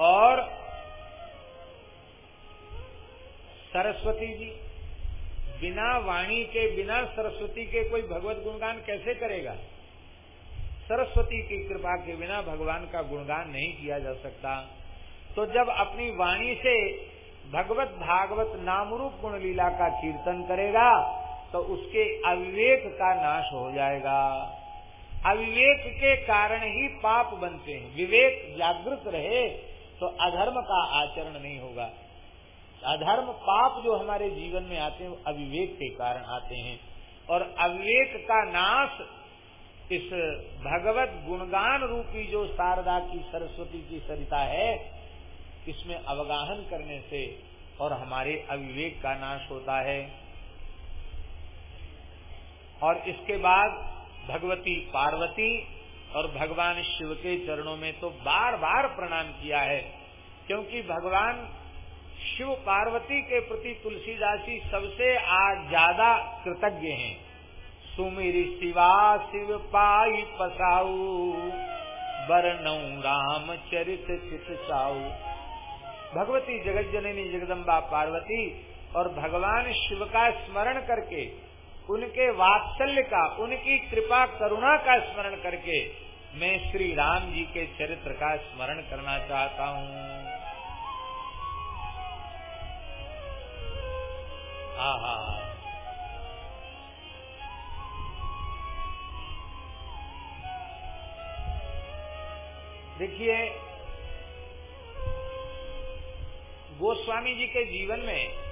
A: और सरस्वती जी, बिना वाणी के, बिना सरस्वती के कोई भगवत गुणगान कैसे करेगा? सरस्वती की कृपा के बिना भगवान का गुणगान नहीं किया जा सकता। तो जब अपनी वाणी से भगवत भागवत नामरूप गुण लीला का कीर्तन करेगा तो उसके अविवेक का नाश हो जाएगा। अविवेक के कारण ही पाप बनते हैं। विवेक जागृत रहे तो अधर्म का आचरण नहीं होगा। अधर्म पाप जो हमारे जीवन में आते हैं, वो अविवेक के कारण आते हैं। और अविवेक का नाश इस भगवत गुणगान रूपी जो शारदा की, सरस्वती की सरिता है, इसमें अवगाहन करने से और हमारे अविवेक का नाश होता है। और इसके बाद भगवती पार्वती और भगवान शिव के चरणों में तो बार बार प्रणाम किया है, क्योंकि भगवान शिव पार्वती के प्रति तुलसीदासी सबसे आज ज़्यादा कृतज्ञ हैं। सुमिर शिवा शिव पाई पसाऊ, बरनऊ राम चरित चित साऊ। भगवती जगत जननी जगदम्बा पार्वती और भगवान शिव का स्मरण करके, उनके वात्सल्य का, उनकी कृपा करुणा का स्मरण करके, मैं श्री राम जी के चरित्र का स्मरण करना चाहता हूँ। हाँ हाँ देखिए, गोस्वामी जी के जीवन में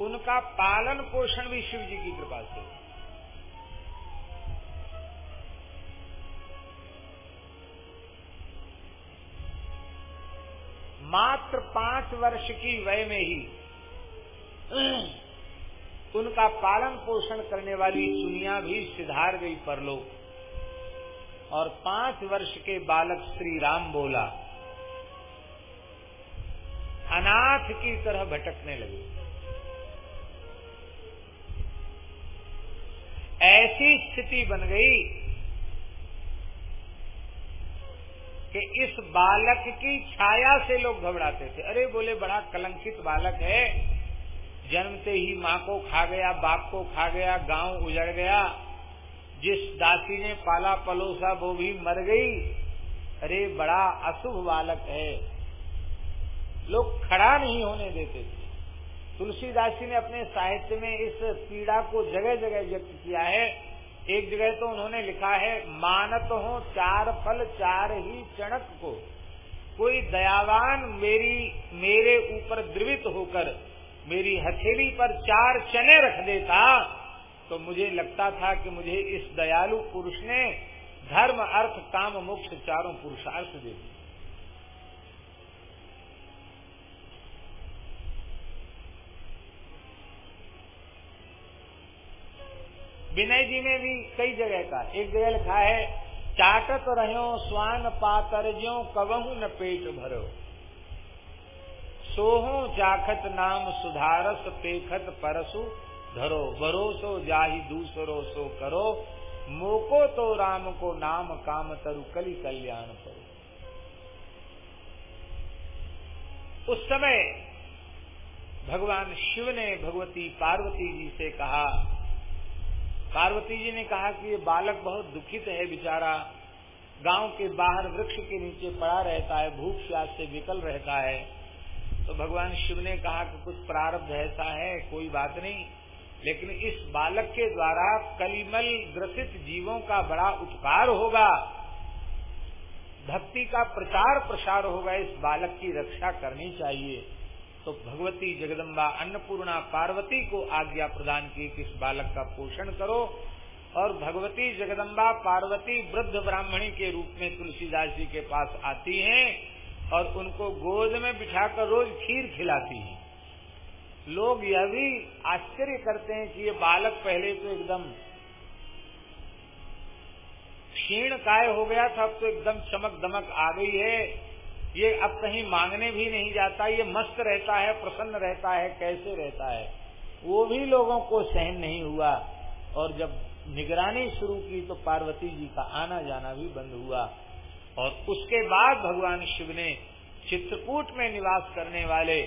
A: उनका पालन पोषण भी शिव जी की कृपा से मात्र पाँच वर्ष की वय में ही उनका पालन पोषण करने वाली चुनिया भी सिधार गई परलोक। और पाँच वर्ष के बालक श्री राम बोला, अनाथ की तरह भटकने लगे। ऐसी स्थिति बन गई कि इस बालक की छाया से लोग घबराते थे। अरे बोले, बड़ा कलंकित बालक है। जन्मते ही माँ को खा गया, बाप को खा गया, गाँव उजड़ गया। जिस दासी ने पाला पलोसा, वो भी मर गई। अरे बड़ा अशुभ बालक है। लोग खड़ा नहीं होने देते थे। तुलसीदासी ने अपने साहित्य में इस पीड़ा को जगह जगह व्यक्त किया है। एक जगह तो उन्होंने लिखा है, मानत हो चार फल, चार ही चणक को। कोई दयावान मेरी, मेरे ऊपर द्रवित होकर, मेरी हथेली पर चार चने रख देता तो मुझे लगता था कि मुझे इस दयालु पुरुष ने धर्म, अर्थ, काम, मोक्ष चारों पुरुषार्थ दे दिए। विनय जी ने भी कई जगह का एक जगह लिखा है, चाटत रहो स्वान पातरज्यो कवहू न पेट भरो। सोहो जाखत नाम सुधारस, पेखत परसु धरो। भरोसो जाहि, दूसरो सो करो। मोको तो राम को नाम, काम तरु कली कल्याण करो। उस समय भगवान शिव ने भगवती पार्वती जी से कहा पार्वती जी ने कहा कि ये बालक बहुत दुखित है बेचारा। गाँव के बाहर वृक्ष के नीचे पड़ा रहता है, भूख प्यास से विकल रहता है। तो भगवान शिव ने कहा कि कुछ प्रारब्ध ऐसा है, कोई बात नहीं। लेकिन इस बालक के द्वारा कलिमल ग्रसित जीवों का बड़ा उपकार होगा। भक्ति का प्रचार प्रसार होगा, इस बालक की रक्षा करनी चाहिए। तो भगवती जगदम्बा अन्नपूर्णा पार्वती को आज्ञा प्रदान की कि इस बालक का पोषण करो। और भगवती जगदम्बा पार्वती वृद्ध ब्राह्मणी के रूप में तुलसीदास जी के पास आती हैं और उनको गोद में बिठाकर रोज खीर खिलाती हैं। लोग यह भी आश्चर्य करते हैं कि ये बालक पहले तो एकदम क्षीण काय हो गया था, अब तो एकदम चमक दमक आ गई है। ये अब कहीं मांगने भी नहीं जाता, ये मस्त रहता है, प्रसन्न रहता है, कैसे रहता है? वो भी लोगों को सहन नहीं हुआ। और जब निगरानी शुरू की तो पार्वती जी का आना जाना भी बंद हुआ। और उसके बाद भगवान शिव ने चित्रकूट में निवास करने वाले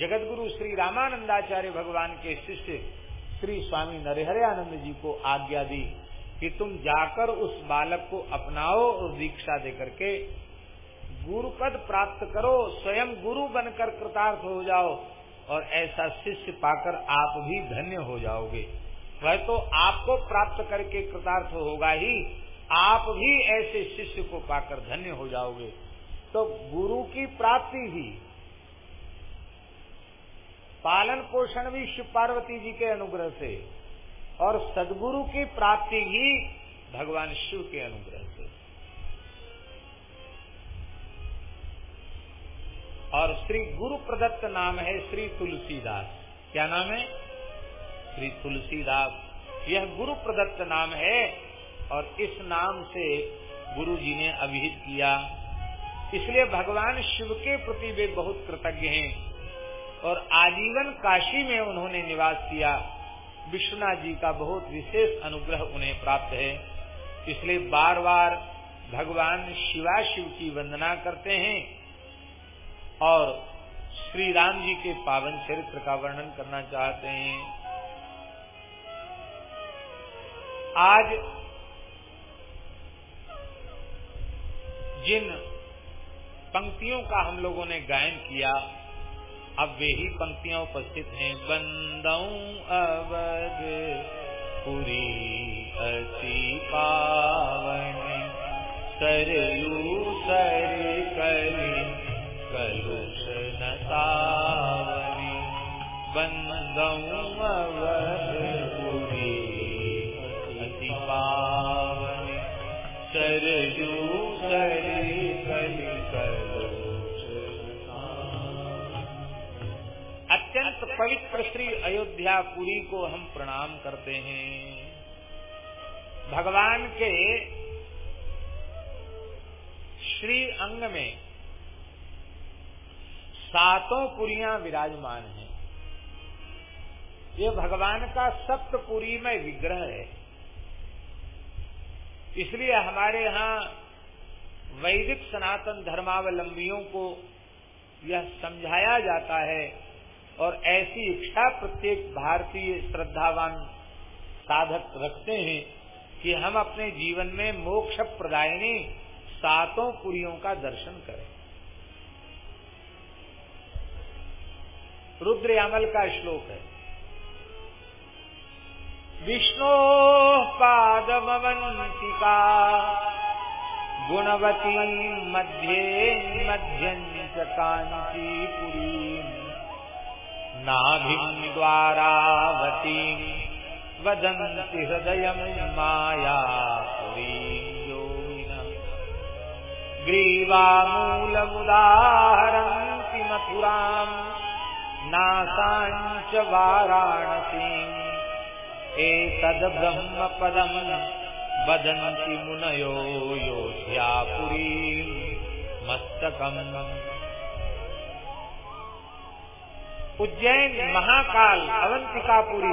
A: जगत गुरु श्री रामानंदाचार्य भगवान के शिष्य श्री स्वामी नरहरियानंद जी को आज्ञा दी कि तुम जाकर उस बालक को अपनाओ और दीक्षा देकर के गुरु पद प्राप्त करो, स्वयं गुरु बनकर कृतार्थ हो जाओ और ऐसा शिष्य पाकर आप भी धन्य हो जाओगे। वह तो आपको प्राप्त करके कृतार्थ होगा ही। आप भी ऐसे शिष्य को पाकर धन्य हो जाओगे। तो गुरु की प्राप्ति भी पालन पोषण भी शिव पार्वती जी के अनुग्रह से और सदगुरु की प्राप्ति भी भगवान शिव के अनुग्रह और श्री गुरु प्रदत्त नाम है श्री तुलसीदास। क्या नाम है? श्री तुलसीदास। यह गुरु प्रदत्त नाम है और इस नाम से गुरु जी ने अभिहित किया। इसलिए भगवान शिव के प्रति वे बहुत कृतज्ञ हैं और आजीवन काशी में उन्होंने निवास किया। विश्वनाथ जी का बहुत विशेष अनुग्रह उन्हें प्राप्त है। इसलिए बार बार भगवान शिवा शिव की वंदना करते हैं। और श्री राम जी के पावन चरित्र का वर्णन करना चाहते हैं। आज जिन पंक्तियों का हम लोगों ने गायन किया, अब वे ही पंक्तियाँ उपस्थित हैं। बंदऊ अवध पुरी अति पावन सरयू अत्यंत पवित्र श्री अयोध्यापुरी को हम प्रणाम करते हैं। भगवान के श्री अंग में सातों पुरियाँ विराजमान हैं। ये भगवान का सप्तपुरी में विग्रह है। इसलिए हमारे यहाँ वैदिक सनातन धर्मावलंबियों को यह समझाया जाता है और ऐसी इच्छा प्रत्येक भारतीय श्रद्धावान साधक रखते हैं कि हम अपने जीवन में मोक्ष प्रदायनी सातों पुरियों का दर्शन करें। रुद्रयामल का श्लोक है। विष्णो पादमवंतिका गुणवती मध्ये मध्यं च काञ्चीपुरी। नाभिं द्वारावतीं वदन्ति हृदयं मायापुरीं योगिनः। ग्रीवामूलमुदाहरन्ति मथुराम् एतद्ब्रह्मपदम् वदन्ति मुनयो योध्यापुरीम् मस्तकम् उज्जैन महाकाल, अवंतिकापुरी,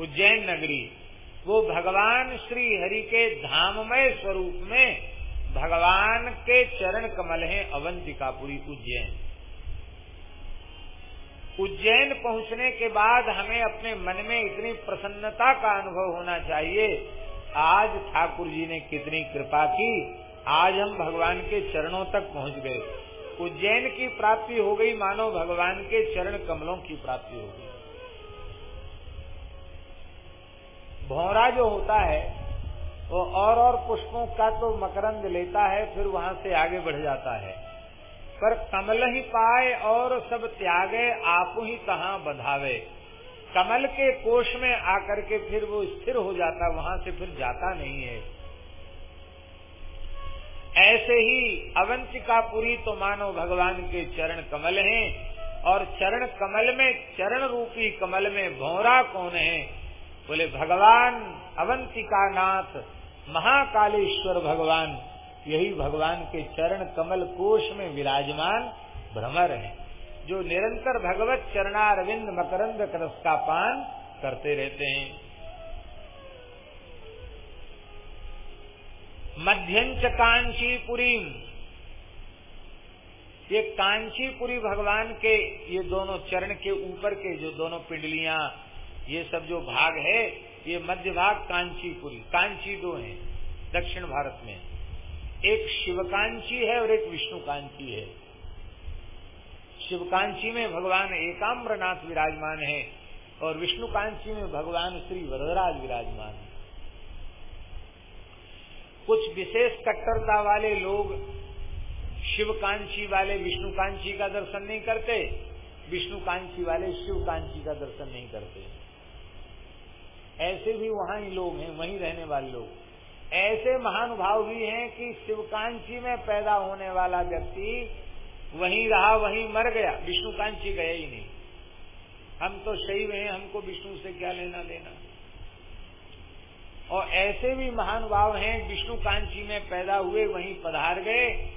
A: उज्जैन नगरी, वो भगवान श्री हरि के धाममय स्वरूप में भगवान के चरण कमल हैं अवंतिकापुरी उज्जैन। उज्जैन पहुँचने के बाद हमें अपने मन में इतनी प्रसन्नता का अनुभव होना चाहिए। आज ठाकुर जी ने कितनी कृपा की। आज हम भगवान के चरणों तक पहुँच गए। उज्जैन की प्राप्ति हो गई, मानो भगवान के चरण कमलों की प्राप्ति हो गई। भौरा जो होता है, वो और और पुष्पों का तो मकरंद लेता है, फिर वहाँ से आगे बढ़ जाता है। पर कमल ही पाए और सब त्यागे, आप ही कहा बधावे। कमल के कोष में आकर के फिर वो स्थिर हो जाता, वहाँ से फिर जाता नहीं है। ऐसे ही अवंतिकापुरी तो मानो भगवान के चरण कमल हैं, और चरण कमल में, चरण रूपी कमल में भौरा कौन है? बोले, भगवान अवंतिका नाथ महाकालेश्वर भगवान। यही भगवान के चरण कमल कोश में विराजमान भ्रमर है, जो निरंतर भगवत चरणारविंद मकरंद करस का पान करते रहते हैं। मध्यंच कांचीपुरी ये कांचीपुरी भगवान के, ये दोनों चरण के ऊपर के जो दोनों पिंडलियाँ, ये सब जो भाग है, ये मध्य भाग कांचीपुरी, कांची दो हैं, दक्षिण भारत में। एक शिवकांक्षी है और एक विष्णुकांक्षी है। शिवकांक्षी में भगवान एकाम्रनाथ विराजमान है और विष्णुकांक्षी में भगवान श्री वरदराज विराजमान है। कुछ विशेष कट्टरता वाले लोग शिवकांक्षी वाले विष्णुकांक्षी का दर्शन नहीं करते विष्णुकांक्षी वाले शिवकांक्षी का दर्शन नहीं करते। ऐसे भी वहाँ ही लोग हैं, वहीं रहने वाले लोग। ऐसे महानुभाव भी हैं कि शिवकांची में पैदा होने वाला व्यक्ति वहीं रहा, वहीं मर गया। विष्णुकांची गया ही नहीं। हम तो शैव हैं, हमको विष्णु से क्या लेना देना? और ऐसे भी महानुभाव हैं, विष्णु कांची में पैदा हुए, वहीं पधार गए।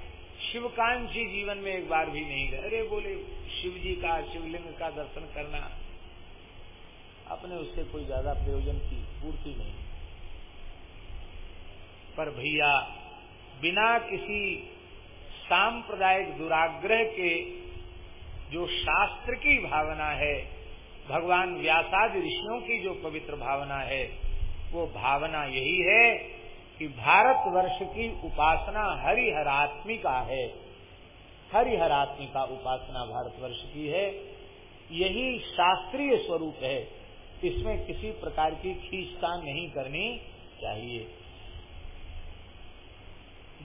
A: शिवकांची जीवन में एक बार भी नहीं गए। अरे बोले शिव जी का, शिवलिंग का दर्शन करना। अपने उससे कोई ज़्यादा प्रयोजन की? पूर्ति नहीं। पर भैया, बिना किसी सांप्रदायिक दुराग्रह के जो शास्त्र की भावना है, भगवान व्यासादि ऋषियों की जो पवित्र भावना है, वो भावना यही है कि भारतवर्ष की उपासना हरिहरात्मिका है। हरिहरात्मिका उपासना भारतवर्ष की है। यही शास्त्रीय स्वरूप है। इसमें किसी प्रकार की खींचतान नहीं करनी चाहिए।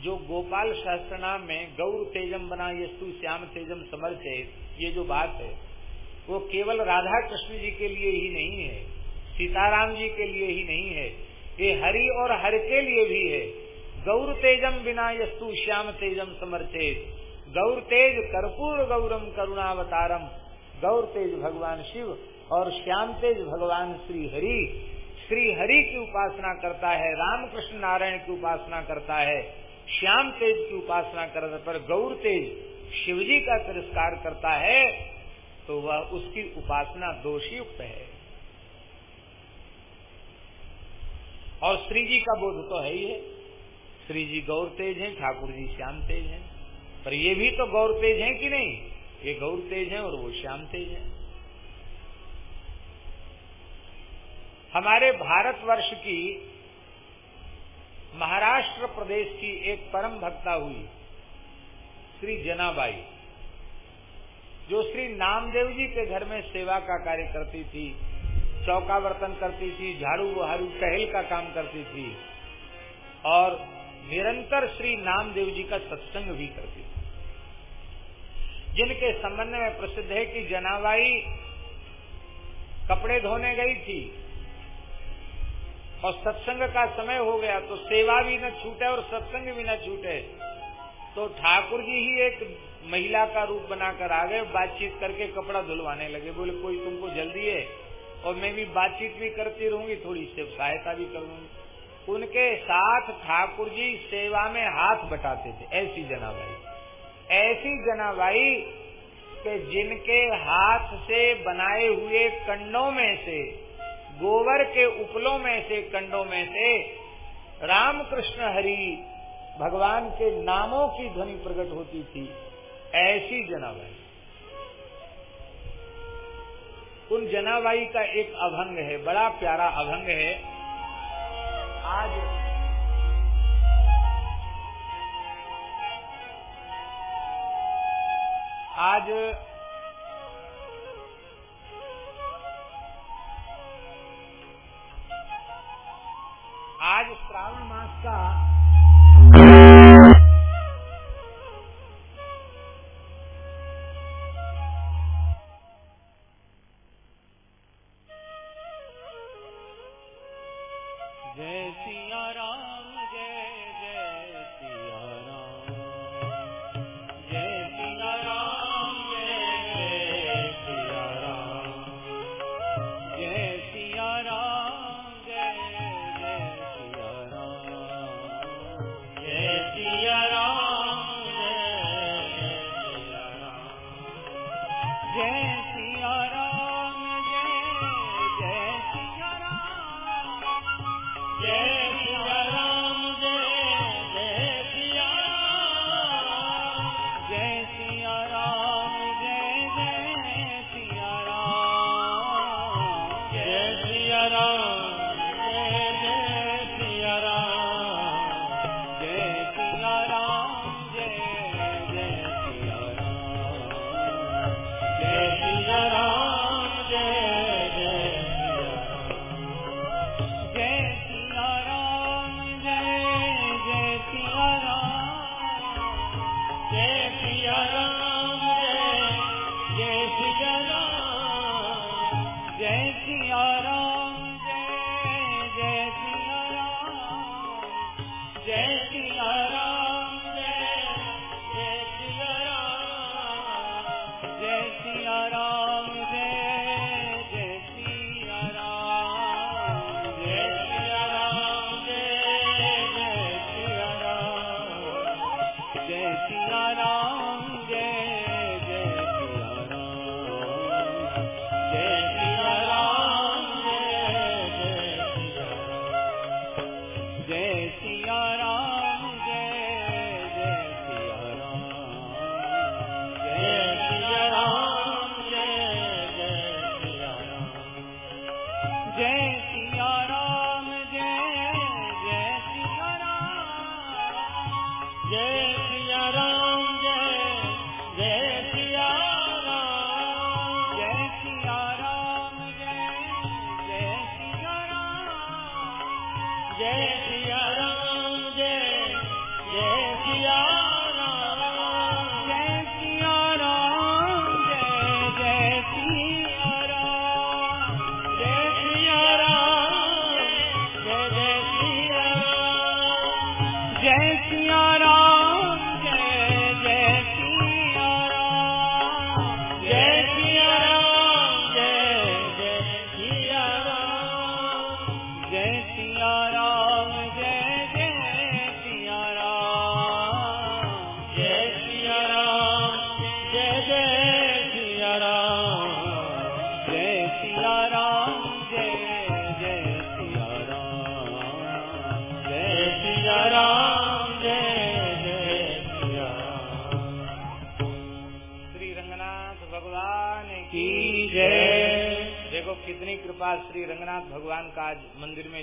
A: जो गोपाल शास्त्र नाम में गौर तेजम बना यस्तु श्याम तेजम समर्थे, ये जो बात है, वो केवल राधा कृष्ण जी के लिए ही नहीं है, सीताराम जी के लिए ही नहीं है, ये हरि और हर के लिए भी है। गौर तेजम बिना यस्तु श्याम तेजम समर्थित गौर तेज कर्पूर गौरम करुणावतारम। गौर तेज भगवान शिव और श्याम तेज भगवान श्री हरि। श्री हरि की उपासना करता है राम कृष्ण नारायण की उपासना करता है। श्याम तेज की उपासना करने पर गौर तेज शिवजी का तिरस्कार करता है तो वह उसकी उपासना दोषयुक्त है। और श्री जी का बोध तो है ही है। श्री जी गौर तेज है ठाकुर जी श्याम तेज है। पर ये भी तो गौर तेज है कि नहीं? ये गौर तेज है और वो श्याम तेज है। हमारे भारतवर्ष की
B: महाराष्ट्र प्रदेश की एक परम भक्ता हुई, श्री जनाबाई, जो श्री नामदेव जी के घर में सेवा का कार्य करती थी, चौका बर्तन करती थी, झाड़ू बहारू, टहल का काम करती थी, और निरंतर श्री नामदेव जी का सत्संग भी करती थी। जिनके संबंध में प्रसिद्ध है कि जनाबाई कपड़े धोने गई थी और सत्संग का समय हो गया तो सेवा भी न छूटे और सत्संग भी न छूटे। तो ठाकुर जी ही एक महिला का रूप बनाकर आ गए, बातचीत करके कपड़ा धुलवाने लगे, बोले, कोई तुमको जल्दी है? और मैं भी बातचीत भी करती रहूँगी, थोड़ी से सहायता भी करूँगी उनके साथ ठाकुर जी सेवा में हाथ बटाते थे, ऐसी जनाबाई। ऐसी जनाबाई के जिनके हाथ से बनाए हुए कंडों में से गोबर के उपलों में से, कंडों में से रामकृष्ण हरि भगवान के नामों की ध्वनि प्रकट होती थी। ऐसी जनाबाई। उन जनाबाई का एक अभंग है, बड़ा प्यारा अभंग है। आज आज आज श्रावण मास का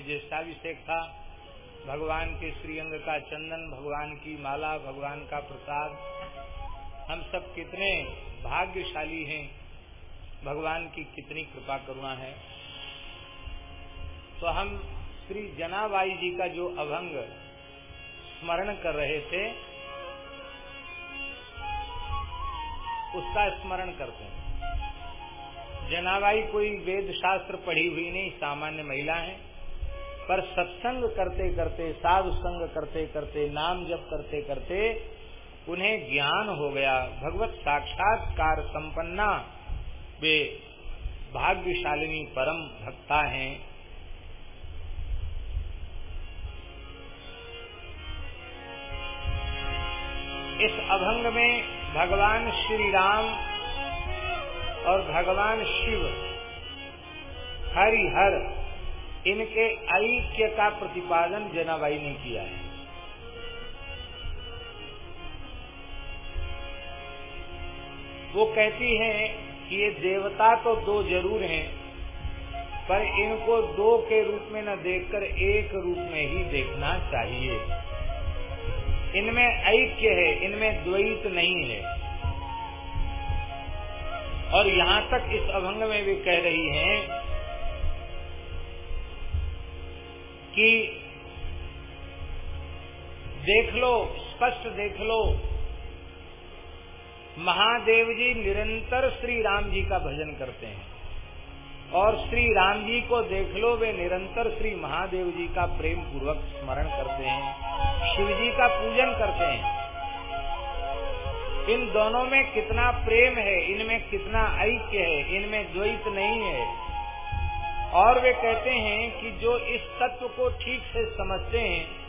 B: ज्येष्ठाभिषेक था।
A: भगवान के श्रीअंग का चंदन, भगवान की माला, भगवान का प्रसाद। हम सब कितने भाग्यशाली हैं। भगवान की कितनी कृपा करुणा है। तो हम श्री जनाबाई जी का जो अभंग स्मरण कर रहे थे, उसका स्मरण करते हैं। जनाबाई कोई वेद शास्त्र पढ़ी हुई नहीं, सामान्य महिला है। पर सत्संग करते करते, साधु संग करते करते, नाम जप करते करते उन्हें ज्ञान हो गया। भगवत साक्षात्कार संपन्ना वे भाग्यशालिनी परम भक्ता हैं। इस अभंग में भगवान श्री राम और भगवान शिव हरि हरिहर इनके ऐक्य का प्रतिपादन जनाबाई ने किया है। वो कहती हैं कि ये देवता तो दो ज़रूर हैं, पर इनको दो के रूप में न देखकर एक रूप में ही देखना चाहिए। इनमें ऐक्य है, इनमें द्वैत नहीं है। और यहाँ तक इस अभंग में भी कह रही हैं कि देख लो, स्पष्ट देख लो, महादेव जी निरंतर श्री राम जी का भजन करते हैं। और श्री राम जी को देख लो, वे निरंतर श्री महादेव जी का प्रेम पूर्वक स्मरण करते हैं, शिव जी का पूजन करते हैं। इन दोनों में कितना प्रेम है, इनमें कितना ऐक्य है, इनमें द्वैत नहीं है। और वे कहते हैं कि जो इस तत्व को ठीक से समझते हैं,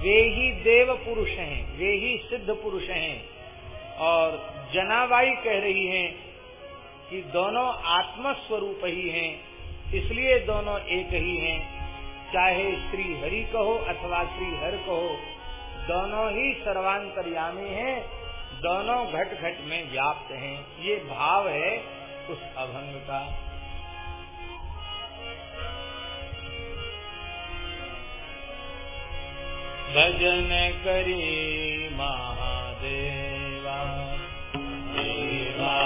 A: वे ही देव पुरुष हैं, वे ही सिद्ध पुरुष हैं। और जनाबाई कह रही हैं कि दोनों आत्म स्वरूप ही हैं, इसलिए दोनों एक ही हैं। चाहे श्री हरि कहो अथवा श्री हर कहो, दोनों ही सर्वांतर्यामी हैं, दोनों घट घट में व्याप्त हैं। ये भाव है उस अभंग का। भजन करी महादेवा देवा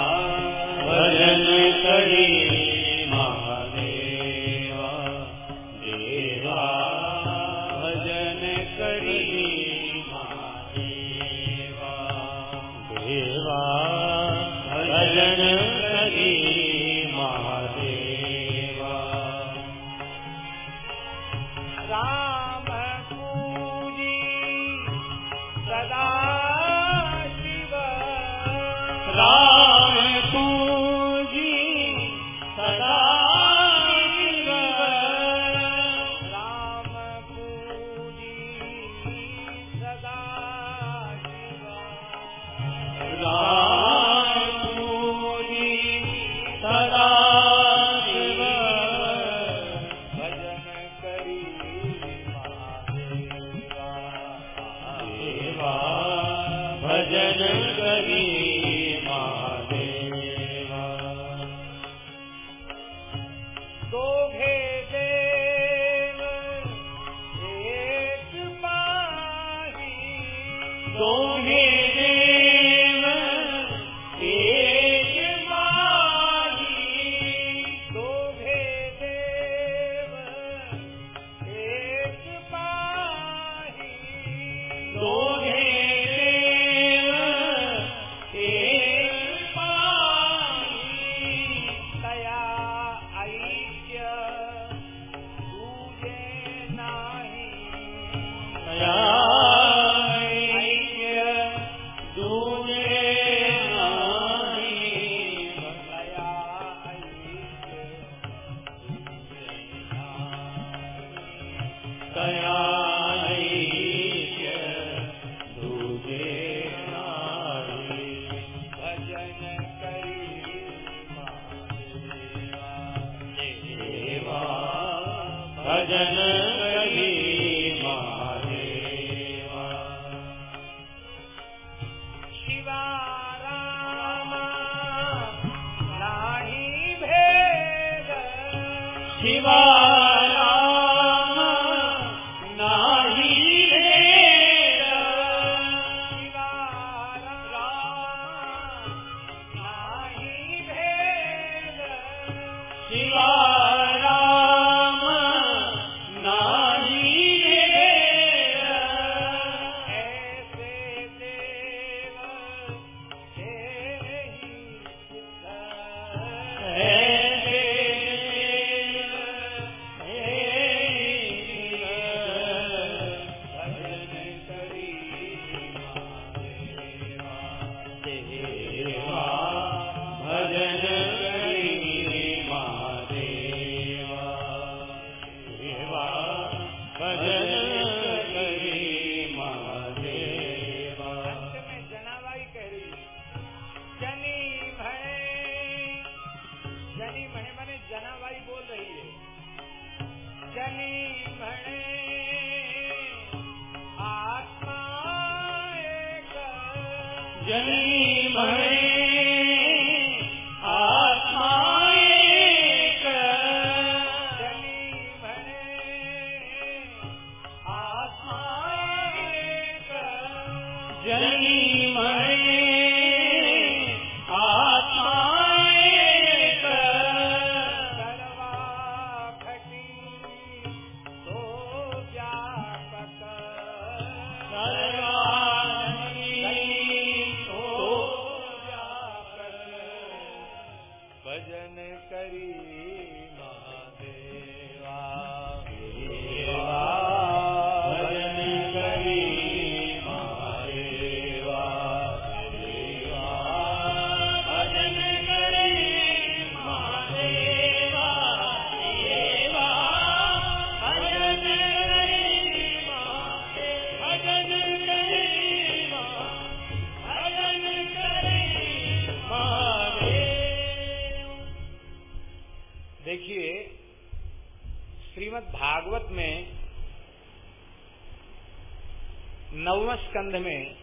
A: स्कंध में,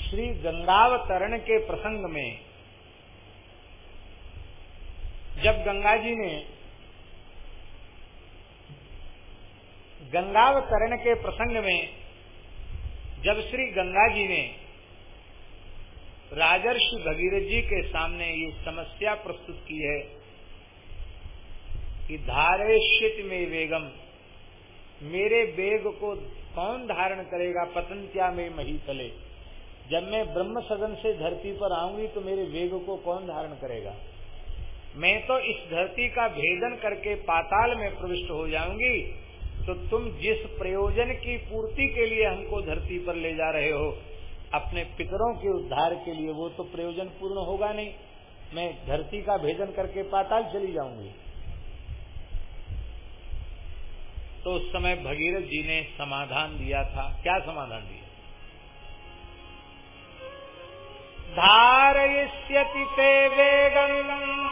A: श्री गंगावतरण के प्रसंग में, जब गंगा जी ने गंगावतरण के प्रसंग में, जब श्री गंगा जी ने राजर्षि भगीरथ जी के सामने ये समस्या प्रस्तुत की है कि धारेशित में वेगम, मेरे वेग को कौन धारण करेगा? पतंत्या में मही तले। जब मैं ब्रह्म सदन से धरती पर आऊँगी तो मेरे वेग को कौन धारण करेगा? मैं तो इस धरती का भेदन करके पाताल में प्रविष्ट हो जाऊँगी तो तुम जिस प्रयोजन की पूर्ति के लिए हमको धरती पर ले जा रहे हो, अपने पितरों के उद्धार के लिए वो तो प्रयोजन पूर्ण होगा नहीं। मैं धरती का भेदन करके पाताल चली जाऊँगी। तो उस समय भगीरथ जी ने समाधान दिया था। क्या समाधान दिया? धारयिष्यति ते वेगम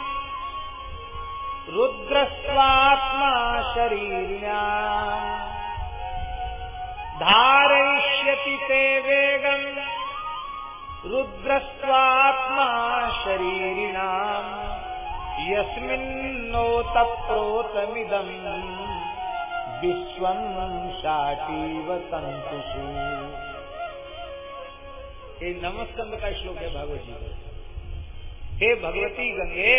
A: रुद्रस्वात्मा शरीरिणा। धारयिष्यति ते वेगम रुद्रस्वात्मा शरीरिणाम। यस्मिन्नोतप्रोतमिदम्। विश्वम शाटीव तंतुषु ये नमस्कंद का श्लोक है भगवत जी। हे भगवती गंगे,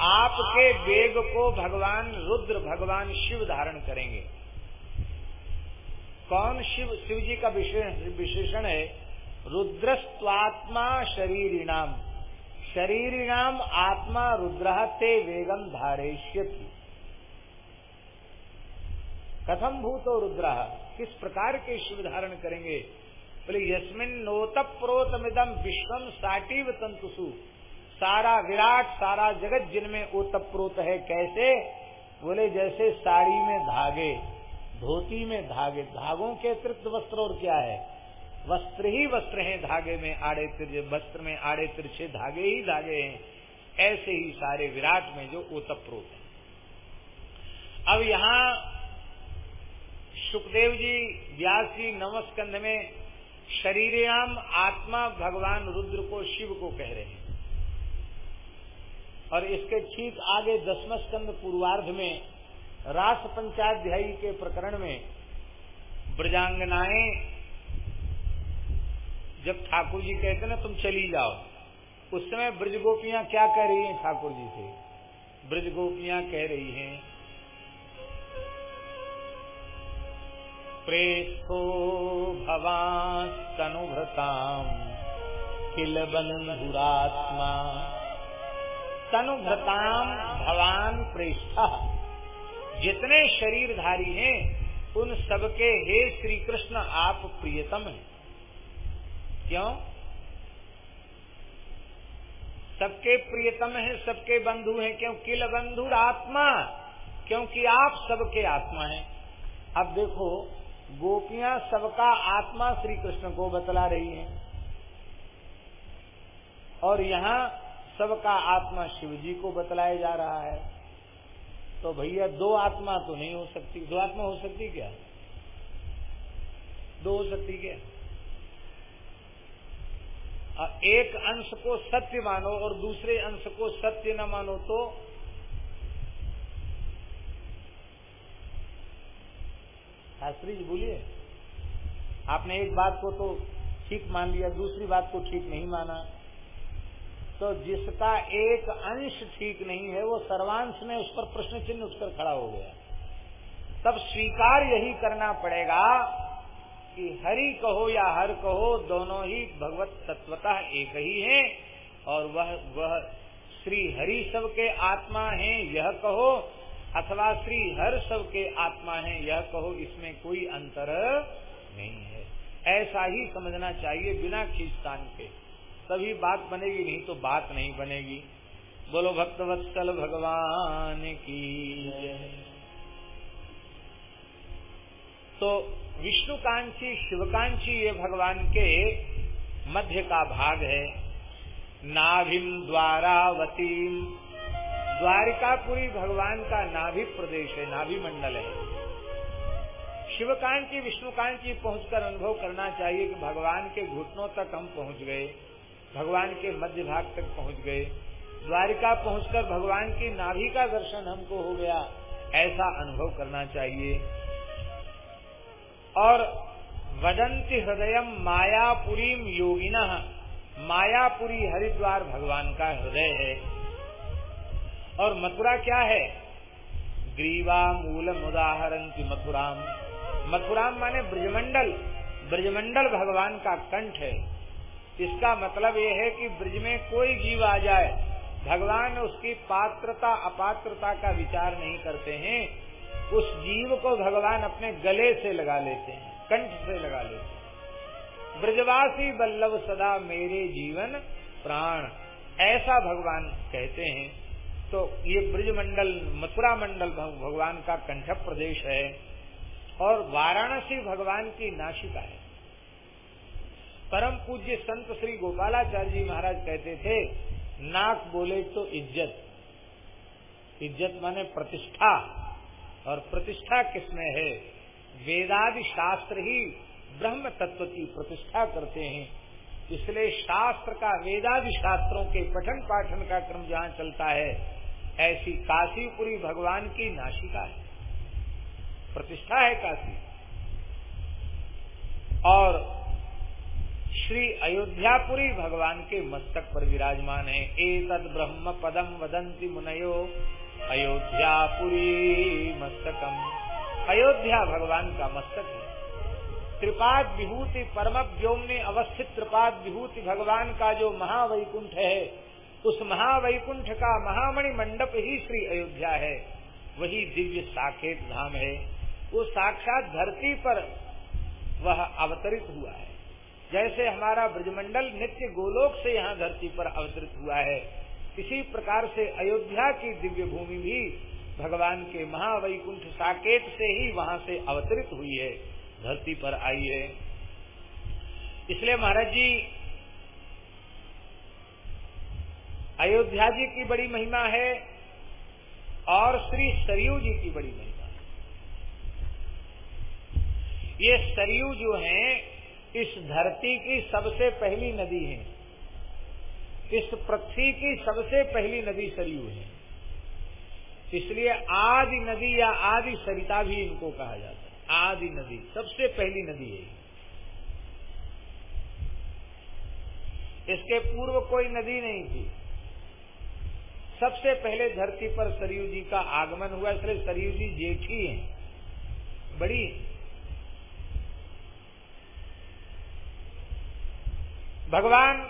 A: आपके वेग को भगवान रुद्र, भगवान शिव धारण करेंगे। कौन शिव शिव जी का विशेषण है रुद्रस्वात्मा शरीरिणाम। शरीरिणाम आत्मा रुद्र ते वेगम धारेष्यति कथम भूतो रुद्र। किस प्रकार के शिव धारण करेंगे? बोले, यस्मिन नोतप प्रोतमिदम विश्वम साटिव तंतुसु सारा विराट, सारा जगत जिनमें ओतप प्रोत है, कैसे? बोले, जैसे साड़ी में धागे, धोती में धागे। धागों के अतिरिक्त वस्त्र और क्या है? वस्त्र ही वस्त्र हैं धागे में आड़े तिरछे, वस्त्र में आड़े तिरछे धागे ही धागे हैं। ऐसे ही सारे विराट में जो ओतप्रोत है। अब यहाँ सुखदेव जी, व्यास जी नवस्कंध में शरीराम आत्मा भगवान रुद्र को शिव को कह रहे हैं। और इसके ठीक आगे दसम स्कंद पूर्वार्ध में रास पंचाध्यायी के प्रकरण में ब्रजांगनाएँ जब ठाकुर जी कहते ना, तुम चली जाओ। उस समय ब्रज गोपियाँ क्या कह रही हैं ठाकुर जी से? ब्रज गोपियाँ कह रही हैं प्रेस्थो भवास्तनुभृताम किल बंधुरात्मा तनुभृताम भवान प्रेष्ठ। जितने शरीरधारी हैं, उन सबके हे श्री कृष्ण आप प्रियतम हैं। क्यों? सबके प्रियतम हैं, सबके बंधु हैं, क्यों? किल बंधुर आत्मा क्योंकि आप सबके आत्मा हैं। अब देखो गोपियाँ सबका आत्मा श्री कृष्ण को बतला रही हैं। और यहाँ सबका आत्मा शिव जी को बतलाया जा रहा है। तो भैया, दो आत्मा तो नहीं हो सकती। दो आत्मा हो सकती क्या? दो हो सकती क्या? एक अंश को सत्य मानो और दूसरे अंश को सत्य न मानो तो शास्त्री जी, बोलिए। आपने एक बात को तो ठीक मान लिया, दूसरी बात को ठीक नहीं माना। तो जिसका एक अंश ठीक नहीं है, वो सर्वांश में उस पर प्रश्न चिन्ह उठकर खड़ा हो गया। तब स्वीकार यही करना पड़ेगा कि हरि कहो या हर कहो, दोनों ही भगवत तत्वतः एक ही हैं, और वह वह श्री हरि सबके आत्मा हैं, यह कहो अथवा श्री हर सब के आत्मा हैं, यह कहो, इसमें कोई अंतर नहीं है। ऐसा ही समझना चाहिए बिना खींचतान के। तभी बात बनेगी, नहीं तो बात नहीं बनेगी। बोलो, भक्तवत्सल भगवान की तो विष्णुकांक्षी, शिवकांक्षी ये भगवान के मध्य का भाग है। नाभिम द्वारावतीम द्वारिकापुरी भगवान का नाभि प्रदेश है, नाभि मंडल है। शिवकांक्षी विष्णुकांक्षी पहुंचकर अनुभव करना चाहिए कि भगवान के घुटनों तक हम पहुँच गए, भगवान के मध्य भाग तक पहुँच गए। द्वारिका पहुंचकर भगवान की नाभि का दर्शन हमको हो गया, ऐसा अनुभव करना चाहिए। और वदंती हृदय मायापुरी योगिना, मायापुरी हरिद्वार भगवान का हृदय है। और मथुरा क्या है? ग्रीवा मूलम उदाहरण की मथुराम। मथुराम माने ब्रजमंडल। ब्रजमंडल भगवान का कंठ है। इसका मतलब ये है कि ब्रज में कोई जीव आ जाए, भगवान उसकी पात्रता, अपात्रता का विचार नहीं करते हैं, उस जीव को भगवान अपने गले से लगा लेते हैं, कंठ से लगा लेते हैं। ब्रजवासी बल्लभ सदा मेरे जीवन प्राण, ऐसा भगवान कहते हैं। तो ये ब्रज मंडल मथुरा मंडल भगवान का कंठ प्रदेश है और वाराणसी भगवान की नाशिका है। परम पूज्य संत श्री गोपालाचार्य जी महाराज कहते थे, नाक बोले तो इज़्ज़त। इज़्ज़त माने प्रतिष्ठा। और प्रतिष्ठा किसमें है? वेदादि शास्त्र ही ब्रह्म तत्व की प्रतिष्ठा करते हैं। इसलिए शास्त्र का, वेदादि शास्त्रों के पठन पाठन का क्रम जहाँ चलता है ऐसी काशीपुरी भगवान की नाशिका है। प्रतिष्ठा है काशी। और श्री अयोध्यापुरी भगवान के मस्तक पर विराजमान है। एक ब्रह्म पदम वदंती मुनयो, अयोध्यापुरी मस्तकम। अयोध्या भगवान का मस्तक है। त्रिपाद विभूति परम व्योम में अवस्थित त्रिपाद विभूति भगवान का जो महावैकुंठ है उस महावैकुंठ का महामणि मंडप ही श्री अयोध्या है। वही दिव्य साकेत धाम है। वो साक्षात धरती पर वह अवतरित हुआ है। जैसे हमारा ब्रजमंडल नित्य गोलोक से यहाँ धरती पर अवतरित हुआ है, इसी प्रकार से अयोध्या की दिव्य भूमि भी भगवान के महावैकुंठ साकेत से ही वहाँ से अवतरित हुई है, धरती पर आई है। इसलिए महाराज जी अयोध्या जी की बड़ी महिमा है और श्री सरयू जी की बड़ी महिमा है। ये सरयू जो है, इस धरती की सबसे पहली नदी है। इस पृथ्वी की सबसे पहली नदी सरयू है। इसलिए आदि नदी या आदि सरिता भी इनको कहा जाता है। आदि नदी, सबसे पहली नदी है। इसके पूर्व कोई नदी नहीं थी। सबसे पहले धरती पर सरयू जी का आगमन हुआ, इसलिए सरयू जी जेठी है। बड़ी भगवान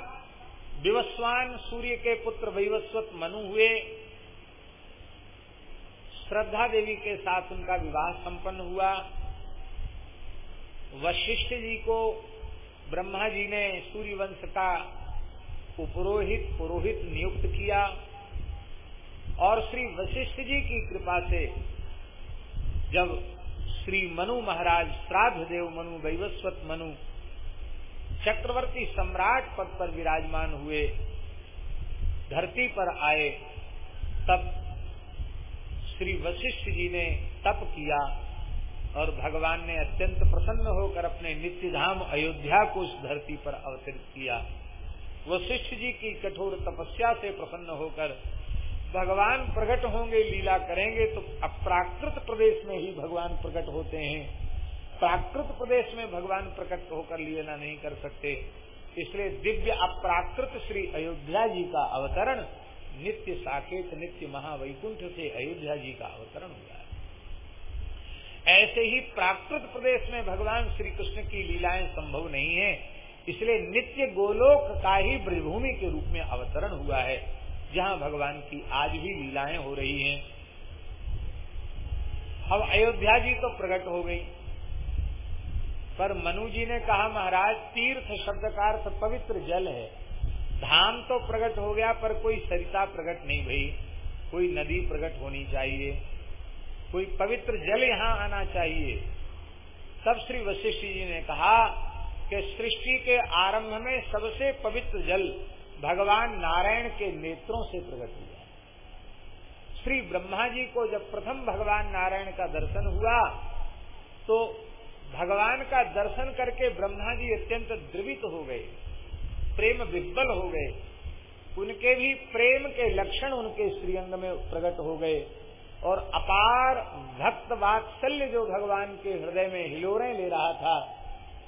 A: विवस्वान सूर्य के पुत्र वैवस्वत मनु हुए। श्रद्धा देवी के साथ उनका विवाह संपन्न हुआ। वशिष्ठ जी को ब्रह्मा जी ने सूर्य वंश का उपरोहित पुरोहित नियुक्त किया। और श्री वशिष्ठ जी की कृपा से जब श्री मनु महाराज श्राद्ध देव मनु, वैवस्वत मनु, चक्रवर्ती सम्राट पद पर विराजमान हुए, धरती पर आए, तब श्री वशिष्ठ जी ने तप किया और भगवान ने अत्यंत प्रसन्न होकर अपने नित्य धाम अयोध्या को उस धरती पर अवतरित किया। वशिष्ठ जी की कठोर तपस्या से प्रसन्न होकर भगवान प्रकट होंगे, लीला करेंगे तो अप्राकृत प्रदेश में ही भगवान प्रकट होते हैं। प्राकृत प्रदेश में भगवान प्रकट होकर लीला नहीं कर सकते। इसलिए दिव्य अप्राकृत श्री अयोध्या जी का अवतरण, नित्य साकेत, नित्य महावैकुंठ से अयोध्या जी का अवतरण हुआ है। ऐसे ही प्राकृत प्रदेश में भगवान श्री कृष्ण की लीलाएँ संभव नहीं है। इसलिए नित्य गोलोक का ही ब्रजभूमि के रूप में अवतरण हुआ है। जहाँ भगवान की आज भी लीलाएँ हो रही हैं। अब अयोध्या जी तो प्रकट हो गई। पर मनु जी ने कहा, महाराज, तीर्थ शब्द का अर्थ पवित्र जल है। धाम तो प्रकट हो गया, पर कोई सरिता प्रकट नहीं भई। कोई नदी प्रकट होनी चाहिए। कोई पवित्र जल यहाँ आना चाहिए। तब श्री वशिष्ठ जी ने कहा कि सृष्टि के आरंभ में सबसे पवित्र जल भगवान नारायण के नेत्रों से प्रकट हुआ। श्री ब्रह्मा जी को जब प्रथम भगवान नारायण का दर्शन हुआ तो भगवान का दर्शन करके ब्रह्मा जी अत्यंत द्रवित हो गए, प्रेम विह्वल हो गए। उनके भी प्रेम के लक्षण उनके श्रीअंग में प्रकट हो गए और अपार भक्त वात्सल्य जो भगवान के हृदय में हिलोरे ले रहा था,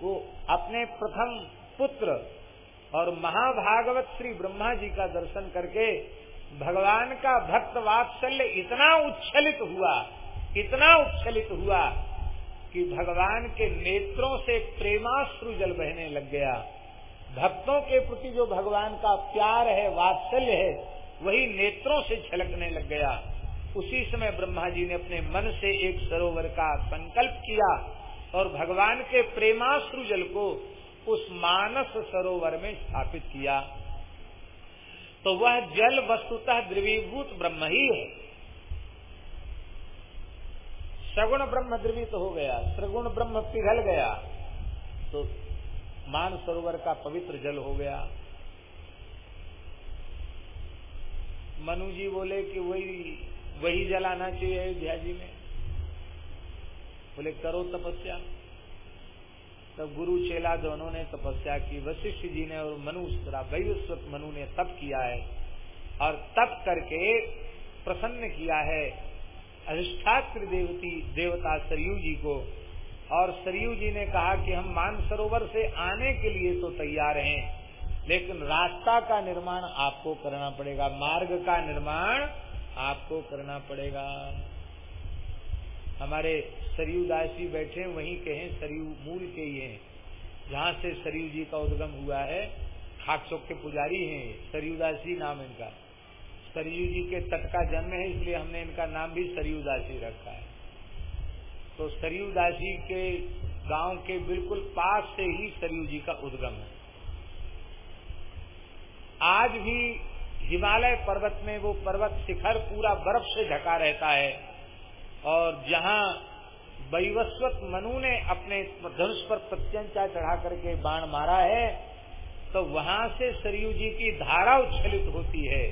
A: वो अपने प्रथम पुत्र और महाभागवत श्री ब्रह्मा जी का दर्शन करके भगवान का भक्त वात्सल्य इतना उच्छलित हुआ, इतना उच्छलित हुआ कि भगवान के नेत्रों से प्रेमाश्रु जल बहने लग गया। भक्तों के प्रति जो भगवान का प्यार है, वात्सल्य है, वही नेत्रों से छलकने लग गया। उसी समय ब्रह्मा जी ने अपने मन से एक सरोवर का संकल्प किया और भगवान के प्रेमाश्रु जल को उस मानस सरोवर में स्थापित किया। तो वह जल वस्तुतः द्रवीभूत ब्रह्म ही है। सगुण ब्रह्म द्रवित हो गया, सगुण ब्रह्म पिघल गया तो मान सरोवर का पवित्र जल हो गया। मनु जी बोले कि वही वही जल आना चाहिए अयोध्या जी में। बोले, करो तपस्या। तब गुरु चेला दोनों ने तपस्या की। वशिष्ठ जी ने और मनु वैवस्वत मनु ने तप किया है और तप करके प्रसन्न किया है अधिष्ठात्र देवती, देवता सरयू जी को। और सरयू जी ने कहा कि हम मान सरोवर से आने के लिए तो तैयार हैं, लेकिन रास्ता का निर्माण आपको करना पड़ेगा, मार्ग का निर्माण आपको करना पड़ेगा। हमारे सरयू दास जी बैठे वहीं के हैं, सरयू मूल के ही हैं। जहाँ से सरयू जी का उद्गम हुआ है खाक चौक के पुजारी हैं सरयू दास जी नाम इनका। सरयू जी के तट का जन्म है, इसलिए हमने इनका नाम भी सरयू दासी रखा है। तो सरयू दासी के गाँव के बिल्कुल पास से ही सरयू जी का उद्गम है। आज भी हिमालय पर्वत में वो पर्वत शिखर पूरा बर्फ़ से ढका रहता है। और जहाँ वैवस्वत मनु ने अपने धनुष पर प्रत्यंचा चढ़ा करके बाण मारा है तो वहाँ से सरयू जी की धारा उच्छलित होती है।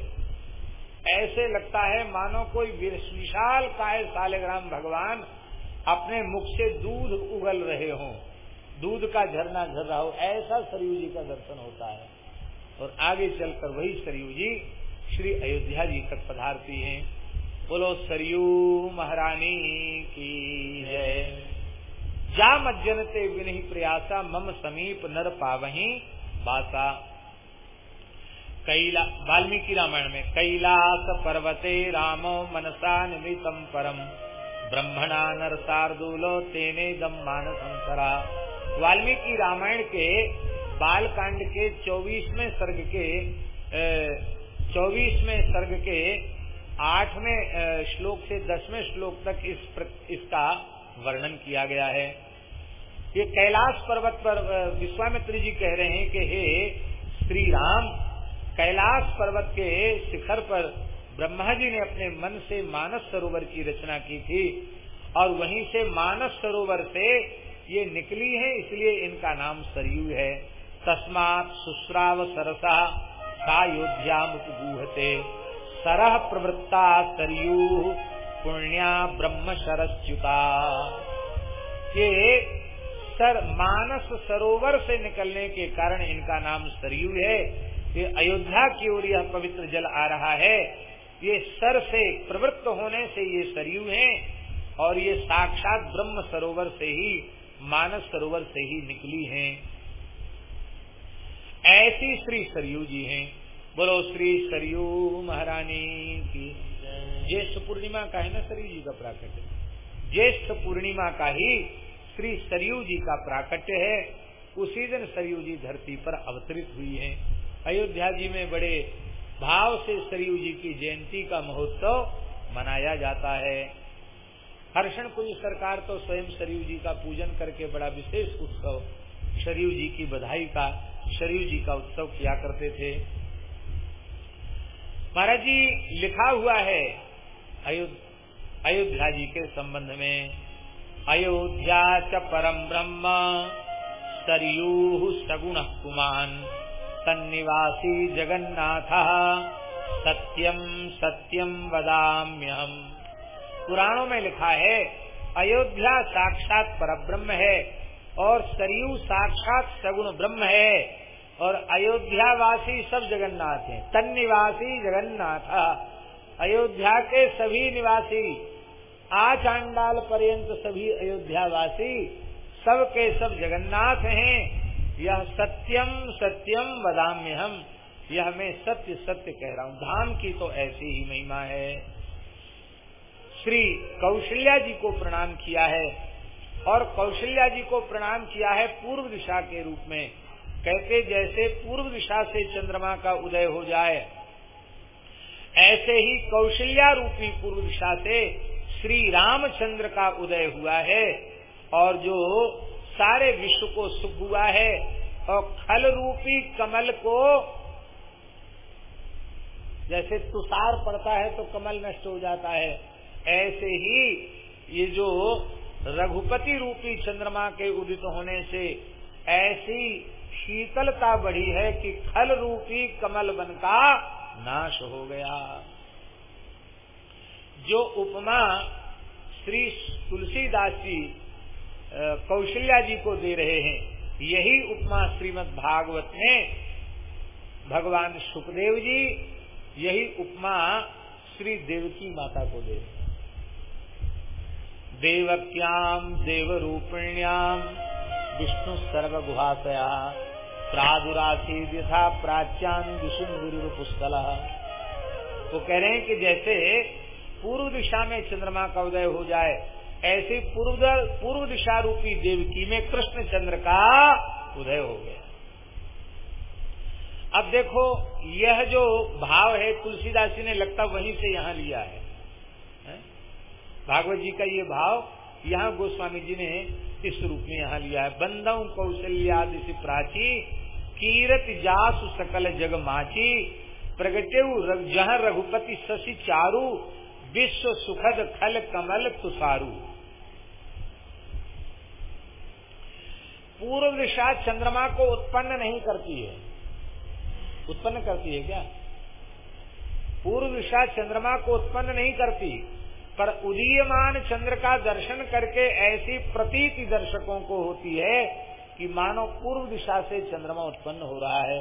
A: ऐसे लगता है, मानो कोई विशाल काय सालेग्राम भगवान अपने मुख से दूध उगल रहे हों, दूध का झरना झर रहा हो, ऐसा सरयू जी का दर्शन होता है। और आगे चलकर वही सरयू जी श्री अयोध्या जी तक पधारती हैं। बोलो, सरयू महारानी की जय। जा मज्जनते विनहि प्रयासा, मम समीप नर पावही बासा। कैला, वाल्मीकि रामायण में, कैलास पर्वते रामो मनसा निमितम परम। ब्रह्मणा नर शार्दूलो, तेने दम मान मानसंतरा वाल्मीकि रामायण के बाल कांड के चौबीसवें सर्ग के चौबीसवें सर्ग के आठवें श्लोक से दसवें श्लोक तक इस इसका वर्णन किया गया है। ये कैलाश पर्वत पर विश्वामित्र जी कह रहे हैं कि, हे श्री राम कैलाश पर्वत के शिखर पर ब्रह्मा जी ने अपने मन से मानस सरोवर की रचना की थी और वहीं से मानस सरोवर से ये निकली है, इसलिए इनका नाम सरयू है। तस्मात सुश्राव सरसा सायोध्या उपगूहते सरह प्रवृत्ता सरयू पुण्या ब्रह्म शरच्युता ये सर मानस सरोवर से निकलने के कारण इनका नाम सरयू है। ये अयोध्या की ओर यह पवित्र जल आ रहा है। ये सर से प्रवृत्त होने से ये सरयू है और ये साक्षात ब्रह्म सरोवर से ही, मानस सरोवर से ही निकली हैं। ऐसी श्री सरयू जी हैं। बोलो, श्री सरयू महारानी की ज्येष्ठ पूर्णिमा का है ना सरयू जी का प्राकट्य? ज्येष्ठ पूर्णिमा का ही श्री सरयू जी का प्राकट्य है। उसी दिन सरयू जी धरती पर अवतरित हुई है। अयोध्या जी में बड़े भाव से सरयू जी की जयंती का महोत्सव मनाया जाता है। हर्षण कुंज सरकार तो स्वयं सरयू जी का पूजन करके बड़ा विशेष उत्सव सरयू जी की बधाई का, सरयू जी का उत्सव किया करते थे। महाराज जी, लिखा हुआ है अयोध्या जी के संबंध में। अयोध्या च परम ब्रह्म सरयू सगुण कुमान। तन्निवासी जगन्नाथ सत्यम सत्यम वदाम्यहम। पुराणों में लिखा है, अयोध्या साक्षात परब्रह्म है और सरयू साक्षात सगुण ब्रह्म है। और अयोध्यावासी सब जगन्नाथ हैं। तन निवासी जगन्नाथ। अयोध्या के सभी निवासी आचांडाल पर्यंत सभी अयोध्यावासी सब के सब जगन्नाथ हैं। यह सत्यम सत्यम बदाम्य हम यह मैं सत्य सत्य कह रहा हूँ। धाम की तो ऐसी ही महिमा है। श्री कौशल्या जी को प्रणाम किया है। और कौशल्या जी को प्रणाम किया है पूर्व दिशा के रूप में। कहते जैसे पूर्व दिशा से चंद्रमा का उदय हो जाए। ऐसे ही कौशल्या रूपी पूर्व दिशा से श्री रामचंद्र का उदय हुआ है और जो सारे विश्व को सुख हुआ है और खल रूपी कमल को जैसे तुषार पड़ता है तो कमल नष्ट हो जाता है। ऐसे ही ये जो रघुपति रूपी चंद्रमा के उदित होने से ऐसी शीतलता बढ़ी है कि खल रूपी कमल बन का नाश हो गया। जो उपमा श्री तुलसीदास जी कौशल्या जी को दे रहे हैं, यही उपमा श्रीमद भागवत में भगवान सुखदेव जी, यही उपमा श्री देवकी माता को दे देवक्याम देवरूपिण्याम विष्णु सर्व गुहाशया प्रादुरासी यथा प्राच्यान विष्णु पुष्कल। वो कह रहे हैं कि जैसे पूर्व दिशा में चंद्रमा का उदय हो जाए ऐसे पूर्व पूर्व दिशा रूपी देवकी में कृष्ण चंद्र का उदय हो गया। अब देखो यह जो भाव है तुलसीदास जी ने लगता वहीं से यहाँ लिया है, है? भागवत जी का ये भाव यहाँ गोस्वामी जी ने इस रूप में यहाँ लिया है? बंदव कौशल्यादि से प्राची, कीरत जासु सकल जग माची प्रगटे जह रघुपति शशि चारू, विश्व सुखद खल कमल तुषारू। पूर्व दिशा चंद्रमा को उत्पन्न नहीं करती है। उत्पन्न करती है क्या? पूर्व दिशा चंद्रमा को उत्पन्न नहीं करती। पर उदीयमान चंद्र का दर्शन करके ऐसी प्रतीति दर्शकों को होती है कि मानो पूर्व दिशा से चंद्रमा उत्पन्न हो रहा है।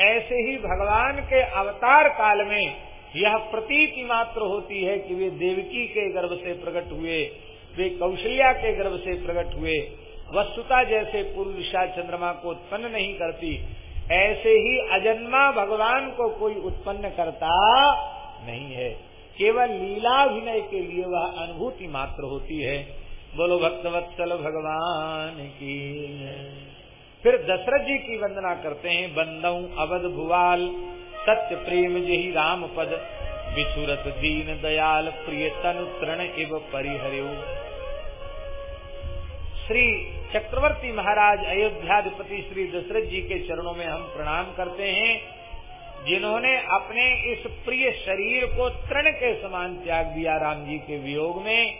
A: ऐसे ही भगवान के अवतार काल में यह प्रतीति मात्र होती है कि वे देवकी के गर्भ से प्रकट हुए, वे कौशल्या के गर्भ से प्रकट हुए। वस्तुता जैसे पूर्व दिशा चंद्रमा को उत्पन्न नहीं करती, ऐसे ही अजन्मा भगवान को कोई उत्पन्न करता नहीं है। केवल लीलाभिनय के लिए वह अनुभूति मात्र होती है। बोलो, भक्तवत्सल भगवान की। फिर दशरथ जी की वंदना करते हैं, बंदऊ अवध भुवाल, सत्य प्रेम जही राम पद बिछुरत दीन दयाल प्रिय तनु तृण इव परिहर्यो। श्री चक्रवर्ती महाराज, अयोध्याधिपति श्री दशरथ जी के चरणों में हम प्रणाम करते हैं। जिन्होंने अपने इस प्रिय शरीर को तृण के समान त्याग दिया राम जी के वियोग में,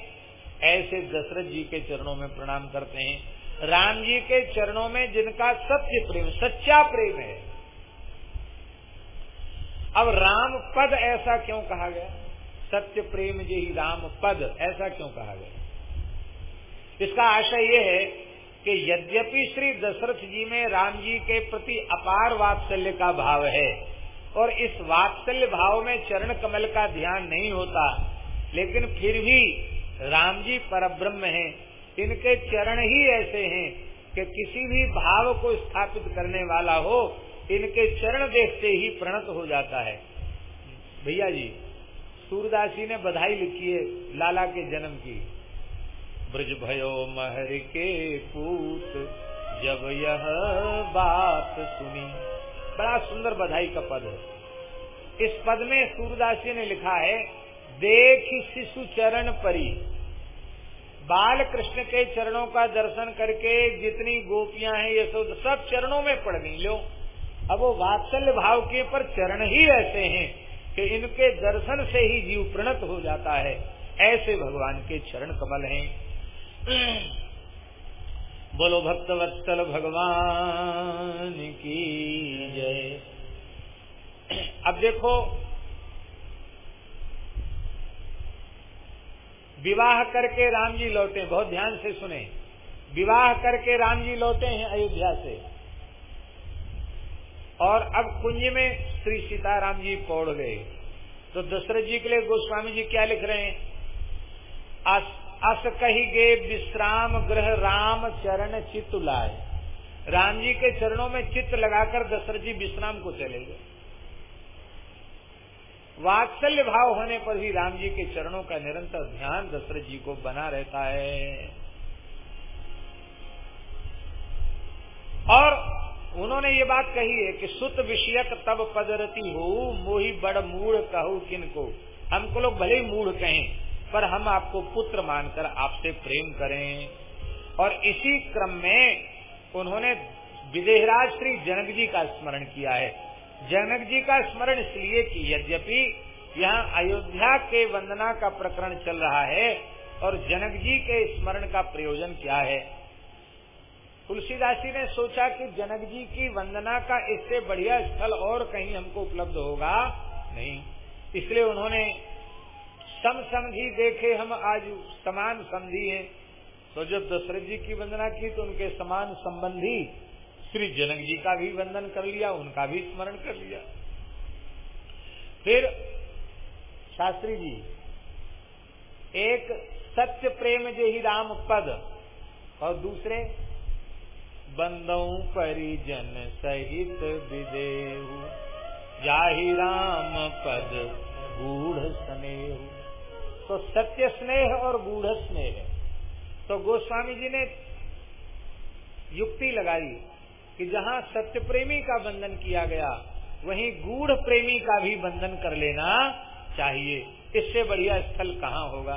A: ऐसे दशरथ जी के चरणों में प्रणाम करते हैं। राम जी के चरणों में जिनका सत्य प्रेम, सच्चा प्रेम है। अब राम पद ऐसा क्यों कहा गया? सत्य प्रेम जही राम पद, ऐसा क्यों कहा गया? इसका आशय यह है कि यद्यपि श्री दशरथ जी में राम जी के प्रति अपार वात्सल्य का भाव है और इस वात्सल्य भाव में चरण कमल का ध्यान नहीं होता, लेकिन फिर भी राम जी पर ब्रह्म है। इनके चरण ही ऐसे हैं कि किसी भी भाव को स्थापित करने वाला हो, इनके चरण देखते ही प्रणत हो जाता है। भैया जी, सूरदासी ने बधाई लिखी है लाला के जन्म की। ब्रज भयो महर के पूत, जब यह बात सुनी बड़ा सुंदर बधाई का पद है। इस पद में सूरदासी ने लिखा है, देख शिशु चरण परी। बाल कृष्ण के चरणों का दर्शन करके जितनी गोपियाँ हैं, ये सब सब चरणों में पड़ गई। लो। अब वो वात्सल्य भाव के पर चरण ही ऐसे हैं कि इनके दर्शन से ही जीव प्रणत हो जाता है। ऐसे भगवान के चरण कमल हैं। बोलो भक्त वत्सल भगवान की जय। अब देखो, विवाह करके राम जी लौटे, बहुत ध्यान से सुने। विवाह करके राम जी लौटे हैं अयोध्या से। और अब कुंज में श्री सीताराम जी पौड़ गए। तो दशरथ जी के लिए गोस्वामी जी क्या लिख रहे हैं? अस, कही गे विश्राम ग्रह राम चरण चित्त लाए। राम जी के चरणों में चित्त लगाकर दशरथ जी विश्राम को चले गए। वात्सल्य भाव होने पर ही राम जी के चरणों का निरंतर ध्यान दशरथ जी को बना रहता है। और उन्होंने ये बात कही है कि सुत विषयक तब पदरती हो मोही बड़ मूढ़ कहू किनको। हमको लोग भले ही मूढ़ कहें। पर हम आपको पुत्र मानकर आपसे प्रेम करें। और इसी क्रम में उन्होंने विदेहराज श्री जनक जी का स्मरण किया है। जनक जी का स्मरण इसलिए कि यद्यपि यहाँ अयोध्या के वंदना का प्रकरण चल रहा है और जनक जी के स्मरण का प्रयोजन क्या है? तुलसीदास जी ने सोचा कि जनक जी की वंदना का इससे बढ़िया स्थल और कहीं हमको उपलब्ध होगा? नहीं। इसलिए उन्होंने सम समझी देखे हम आज समान समझी है। तो जब दशरथ जी की वंदना की तो उनके समान संबंधी श्री जनक जी का भी वंदन कर लिया, उनका भी स्मरण कर लिया। फिर शास्त्री जी, एक सत्य प्रेम जे ही राम पद, और दूसरे बंदौ परिजन सहित विदेहु, जाहि राम पद, गूढ़ स्नेह। तो सत्य स्नेह और गूढ़ स्नेह तो गोस्वामी जी ने युक्ति लगाई कि जहाँ सत्य प्रेमी का बंधन किया गया, वहीं गूढ़ प्रेमी का भी बंधन कर लेना चाहिए। इससे बढ़िया स्थल कहाँ होगा?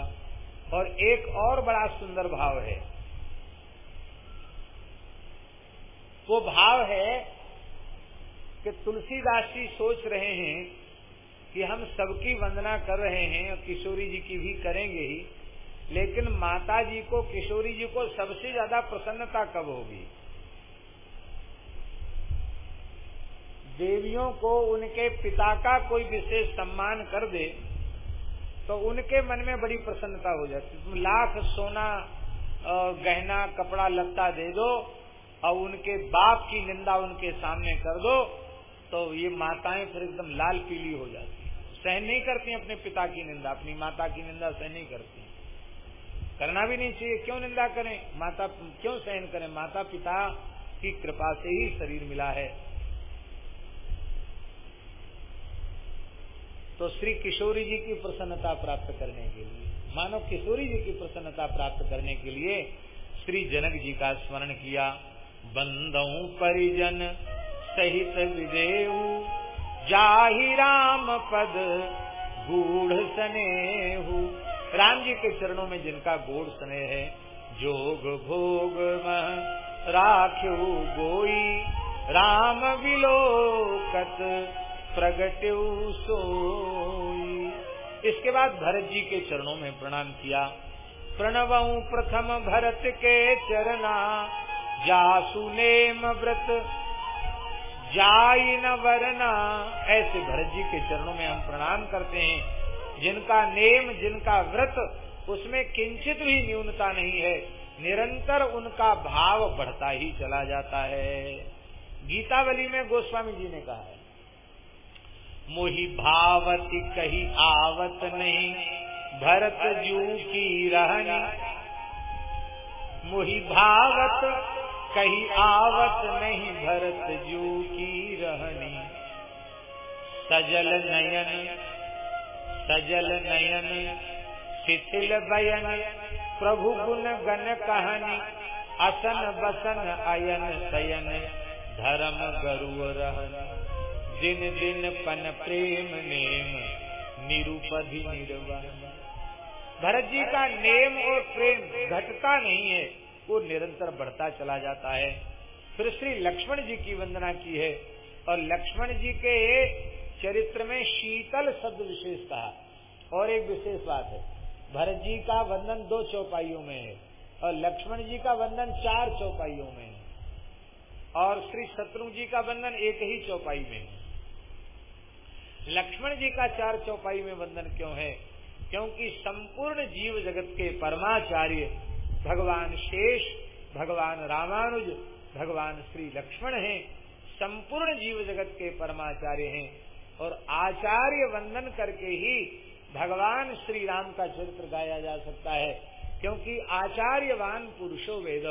A: और एक और बड़ा सुंदर भाव है। वो भाव है कि तुलसीदास जी सोच रहे हैं कि हम सबकी वंदना कर रहे हैं और किशोरी जी की भी करेंगे ही। लेकिन माता जी को, किशोरी जी को सबसे ज़्यादा प्रसन्नता कब होगी? देवियों को उनके पिता का कोई विशेष सम्मान कर दे तो उनके मन में बड़ी प्रसन्नता हो जाती तुम लाख सोना गहना, कपड़ा लत्ता दे दो और उनके बाप की निंदा उनके सामने कर दो तो ये माताएँ फिर एकदम लाल पीली हो जाती सहन नहीं करती अपने पिता की निंदा, अपनी माता की निंदा सहन नहीं करती। करना भी नहीं चाहिए, क्यों निंदा करें? माता, क्यों सहन करें? माता पिता की कृपा से ही शरीर मिला है। तो श्री किशोरी जी की प्रसन्नता प्राप्त करने के लिए, मानव किशोरी जी की प्रसन्नता प्राप्त करने के लिए श्री जनक जी का स्मरण किया। बंदौ, परिजन सहित विदेव जाहि राम पद, गूढ़ स्नेहु। राम जी के चरणों में जिनका गूढ़ स्नेह है, जोग भोग मह राख्यु गोई राम विलोकत, प्रगट्यु सोई। इसके बाद भरत जी के चरणों में प्रणाम किया। प्रणव प्रथम भरत के चरना जासुनेम व्रत जाई न वरना। ऐसे भरत जी के चरणों में हम प्रणाम करते हैं। जिनका नेम, जिनका व्रत, उसमें किंचित भी न्यूनता नहीं है। निरंतर उनका भाव बढ़ता ही चला जाता है। गीतावली में गोस्वामी जी ने कहा है, मोहि भावती कही आवत नहीं, भरत जू की रहनी। मोहि भावत कही आवत नहीं, भरत जू सजल नयन सजल नयन, शिथिल बयन, प्रभु गुण गण कहानी, असन बसन अयन सयन, धर्म गरु रहन। दिन दिन पन प्रेम नेम, निरूपधि निर्वन भरत जी का नेम और प्रेम घटता नहीं है, वो निरंतर बढ़ता चला जाता है। फिर श्री लक्ष्मण जी की वंदना की है, और लक्ष्मण जी के चरित्र में शीतल शब्द विशेष कहा। और एक विशेष बात है, भरत जी का वंदन दो चौपाइयों में है और लक्ष्मण जी का वंदन चार चौपाइयों में है। और श्री शत्रु जी का वंदन एक ही चौपाई में है। लक्ष्मण जी का चार चौपाई में वंदन क्यों है? क्योंकि संपूर्ण जीव जगत के परमाचार्य भगवान शेष, भगवान रामानुज, भगवान श्री लक्ष्मण हैं, संपूर्ण जीव जगत के परमाचार्य हैं। और आचार्य वंदन करके ही भगवान श्री राम का चरित्र गाया जा सकता है, क्योंकि आचार्यवान पुरुषो वेद,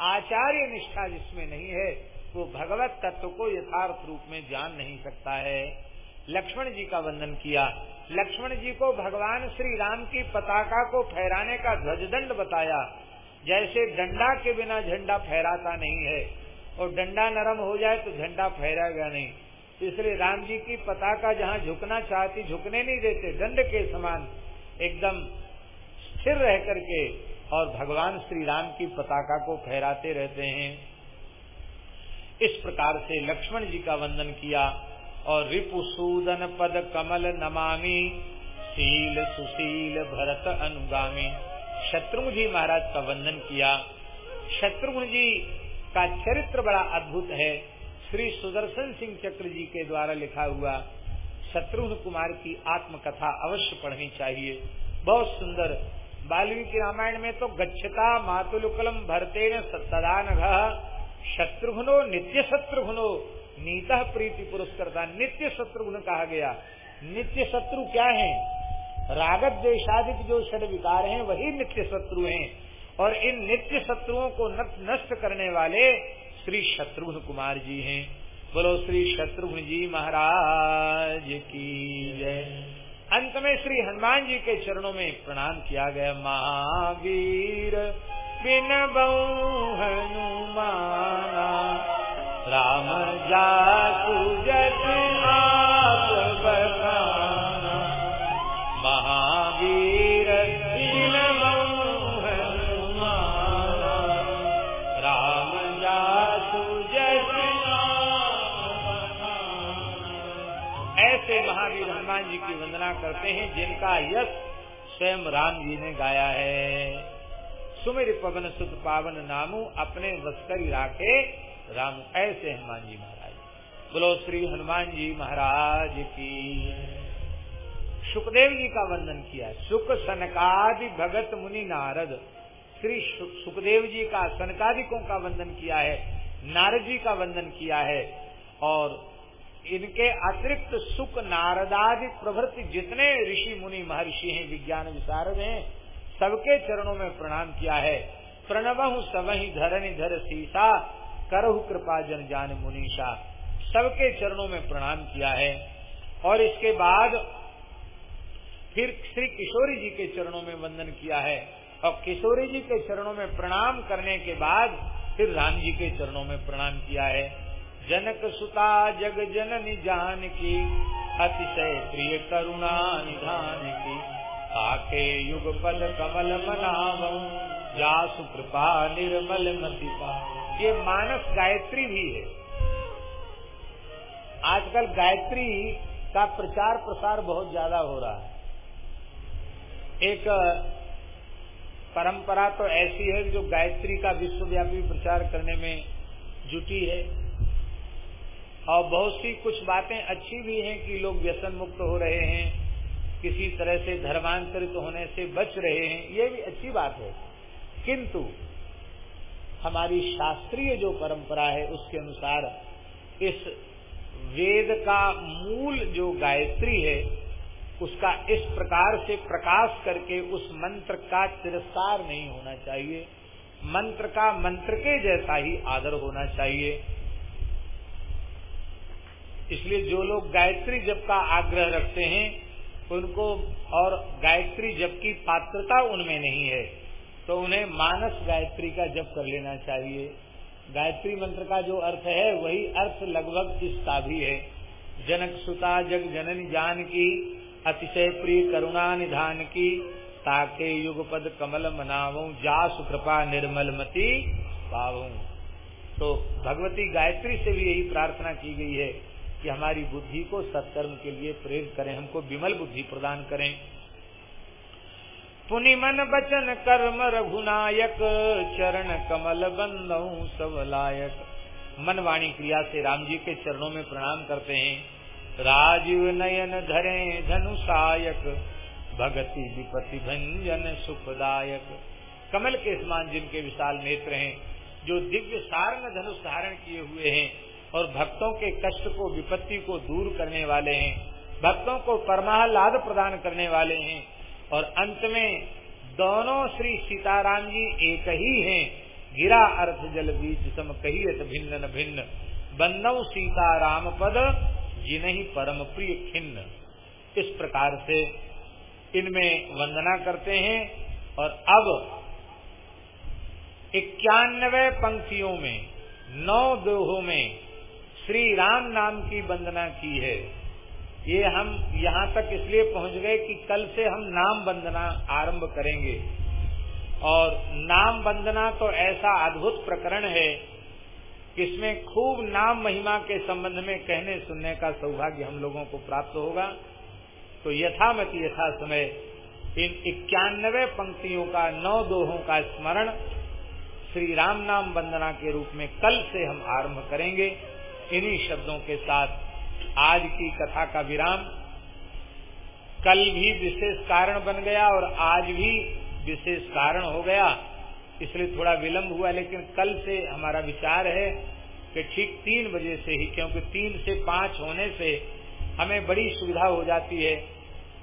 A: आचार्य निष्ठा जिसमें नहीं है, वो भगवत तत्व को यथार्थ रूप में जान नहीं सकता है। लक्ष्मण जी का वंदन किया। लक्ष्मण जी को भगवान श्री राम की पताका को फहराने का ध्वजदंड बताया। जैसे डंडा के बिना झंडा फहराता नहीं है, और डंडा नरम हो जाए तो झंडा फहराएगा नहीं। इसलिए राम जी की पताका जहाँ झुकना चाहती, झुकने नहीं देते, दंड के समान एकदम स्थिर रह करके और भगवान श्री राम की पताका को फहराते रहते हैं। इस प्रकार से लक्ष्मण जी का वंदन किया और रिपुसूदन पद कमल नमामि, शील सुशील भरत अनुगामी। शत्रुघ्न जी महाराज का वंदन किया। शत्रुघ्न जी का चरित्र बड़ा अद्भुत है। श्री सुदर्शन सिंह चक्र जी के द्वारा लिखा हुआ शत्रुघ्न कुमार की आत्मकथा अवश्य पढ़नी चाहिए। बहुत सुंदर। वाल्मीकि रामायण में तो गच्छता मातुलुकलम भरते न सदान शत्रुघ्नो नित्य शत्रुघ्नो, नीता प्रीति पुरस्कर्ता नित्य शत्रुघ्न कहा गया। नित्य शत्रु क्या है? रागत देशादिक जो षड विकार हैं, वही नित्य शत्रु हैं। और इन नित्य शत्रुओं को नष्ट करने वाले श्री शत्रुघ्न कुमार जी हैं। बोलो श्री शत्रुघ्न जी महाराज की जय। अंत में श्री हनुमान जी के चरणों में प्रणाम किया गया। महावीर, बिन बहु हनुमाना राम जा महावीर हनुमान जी की वंदना करते हैं, जिनका यश स्वयं राम जी ने गाया है। सुमिर पवन सुध पावन नामू अपने वस्कर राखे राम, ऐसे हनुमान जी महाराज। बोलो श्री हनुमान जी महाराज की। सुखदेव जी का वंदन किया। सुख सनकादि भगत मुनि नारद। श्री सुखदेव जी का, सनकादिकों का वंदन किया है, नारद जी का वंदन किया है, और इनके अतिरिक्त सुख नारदादि प्रभृति जितने ऋषि मुनि महर्षि हैं, विज्ञान विशारद हैं, सबके चरणों में प्रणाम किया है। प्रणव सबही धरनी धर सीसा, करहु कृपा जन जान मुनीषा। सबके चरणों में प्रणाम किया है। और इसके बाद फिर श्री किशोरी जी के चरणों में वंदन किया है। और किशोरी जी के चरणों में प्रणाम करने के बाद फिर राम जी के चरणों में प्रणाम किया है। जनक सुता जग जननी जान की अतिशय प्रिय करुणा निधान की आके युग पद कमल मनाव, जासु कृपा निर्मल मतिपा ये मानस गायत्री भी है। आजकल गायत्री का प्रचार प्रसार बहुत ज़्यादा हो रहा है। एक परंपरा तो ऐसी है जो गायत्री का विश्वव्यापी प्रचार करने में जुटी है। और बहुत सी कुछ बातें अच्छी भी हैं कि लोग व्यसन मुक्त हो रहे हैं, किसी तरह से धर्मांतरित होने से बच रहे हैं, ये भी अच्छी बात है। किंतु हमारी शास्त्रीय जो परंपरा है उसके अनुसार इस वेद का मूल जो गायत्री है, उसका इस प्रकार से प्रकाश करके उस मंत्र का तिरस्कार नहीं होना चाहिए। मंत्र का मंत्र के जैसा ही आदर होना चाहिए। इसलिए जो लोग गायत्री जप का आग्रह रखते हैं, उनको और गायत्री जप की पात्रता उनमें नहीं है तो उन्हें मानस गायत्री का जप कर लेना चाहिए। गायत्री मंत्र का जो अर्थ है, वही अर्थ लगभग इसका भी है। जनक सुता जग जननी जान की अतिशय प्रिय करुणा निधान की ताके युगपद कमल मनाऊ जासु कृपा निर्मल मती पाऊ तो भगवती गायत्री से भी यही प्रार्थना की गई है। कि हमारी बुद्धि को सत्कर्म के लिए प्रेरित करें, हमको विमल बुद्धि प्रदान करें। पुनि मन बचन कर्म रघुनायक, चरण कमल बंदऊ सब लायक। मन वाणी क्रिया से राम जी के चरणों में प्रणाम करते हैं। राजीव नयन धरे धनुषायक भगति विपति भंजन सुखदायक। कमल के समान जिनके विशाल नेत्र हैं, जो दिव्य सारण धनुष धारण किए हुए हैं और भक्तों के कष्ट को, विपत्ति को दूर करने वाले हैं। भक्तों को परमाहलाद प्रदान करने वाले हैं। और अंत में, दोनों श्री सीताराम जी एक ही हैं। गिरा अर्थ जल बीच सम कहियत भिन्न भिन्न। बंदव सीताराम पद, जिन्हीं परम प्रिय खिन्न। इस प्रकार से इनमें वंदना करते हैं। और अब इक्यानवे पंक्तियों में, नौ दोहों में श्री राम नाम की वंदना की है। ये हम यहाँ तक इसलिए पहुँच गए कि कल से हम नाम वंदना आरंभ करेंगे। और नाम वंदना तो ऐसा अद्भुत प्रकरण है, इसमें खूब नाम महिमा के संबंध में कहने सुनने का सौभाग्य हम लोगों को प्राप्त होगा। तो यथामत यथा समय इन इक्यानवे पंक्तियों का, नौ दोहों का स्मरण श्री राम नाम वंदना के रूप में कल से हम आरंभ करेंगे। इन्हीं शब्दों के साथ आज की कथा का विराम। कल भी विशेष कारण बन गया और आज भी विशेष कारण हो गया, इसलिए थोड़ा विलंब हुआ, लेकिन कल से हमारा विचार है कि ठीक तीन बजे से ही, क्योंकि तीन से पाँच होने से हमें बड़ी सुविधा हो जाती है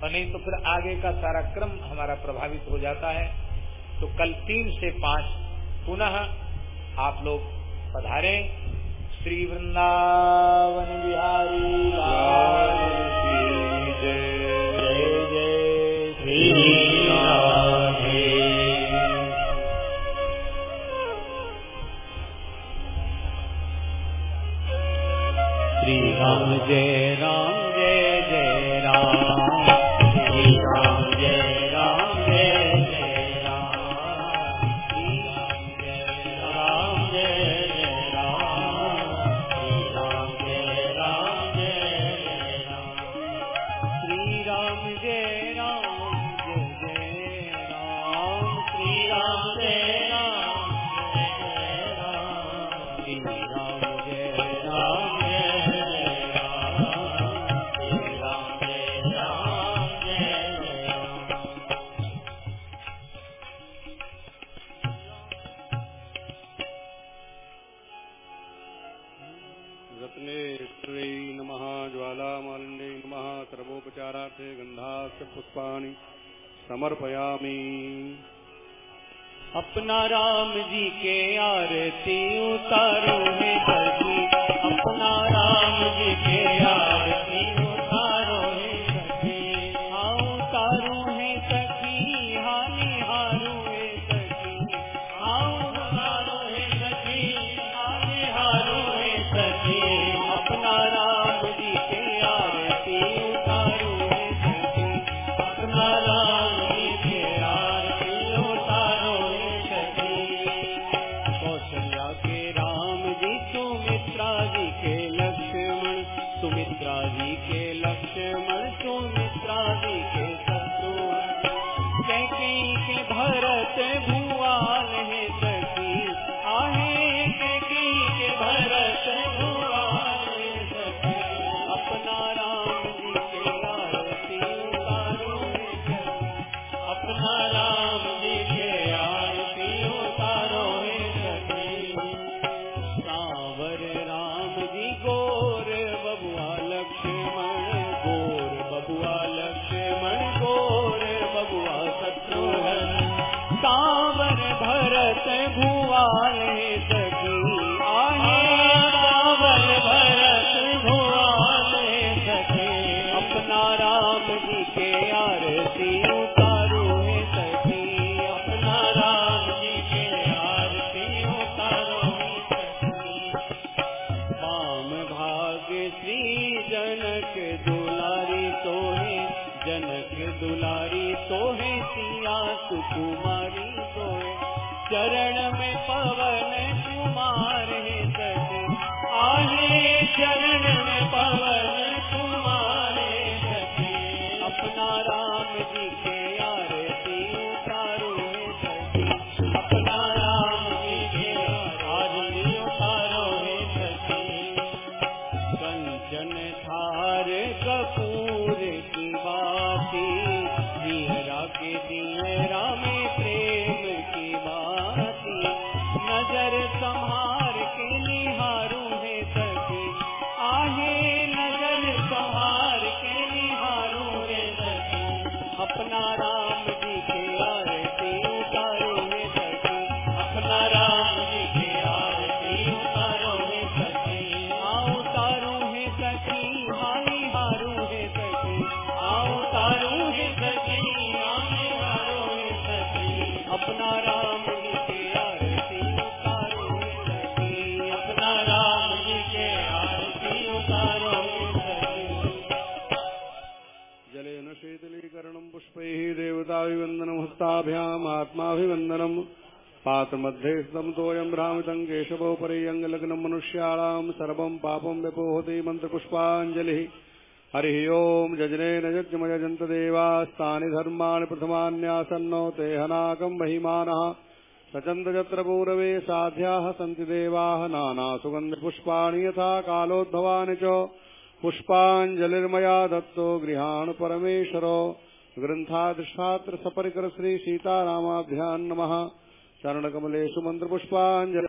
A: और नहीं तो फिर आगे का सारा क्रम हमारा प्रभावित हो जाता है। तो कल तीन से पाँच पुनः आप लोग पधारें। श्री वृंदावन बिहारी जय जय श्री
B: श्री राम जय।
C: मध्ये स्तमतोऽयम् भ्रामितम् केशवोपरियङ्गलग्नम् मनुष्याणाम् सर्वम् पापम् व्यपोहति जजने हरिः ओम् यजनेन यज्ञमयजन्तदेवास्तानि धर्माणि प्रथमान्यासन्नो ते हनाकम् महिमानः। सचन्दयत्र पूरवे साध्याः सन्ति देवाः नानासुगन्धपुष्पाणि यथा कालोद्भवानि च। पुष्पाञ्जलिर्मया दत्तो गृहाणुपरमेश्वरो ग्रन्थाधिष्ठात्र सपरिकर श्रीसीतारामाभ्याम् नमः। चरणकमलेषु मन्त्रपुष्पाञ्जलि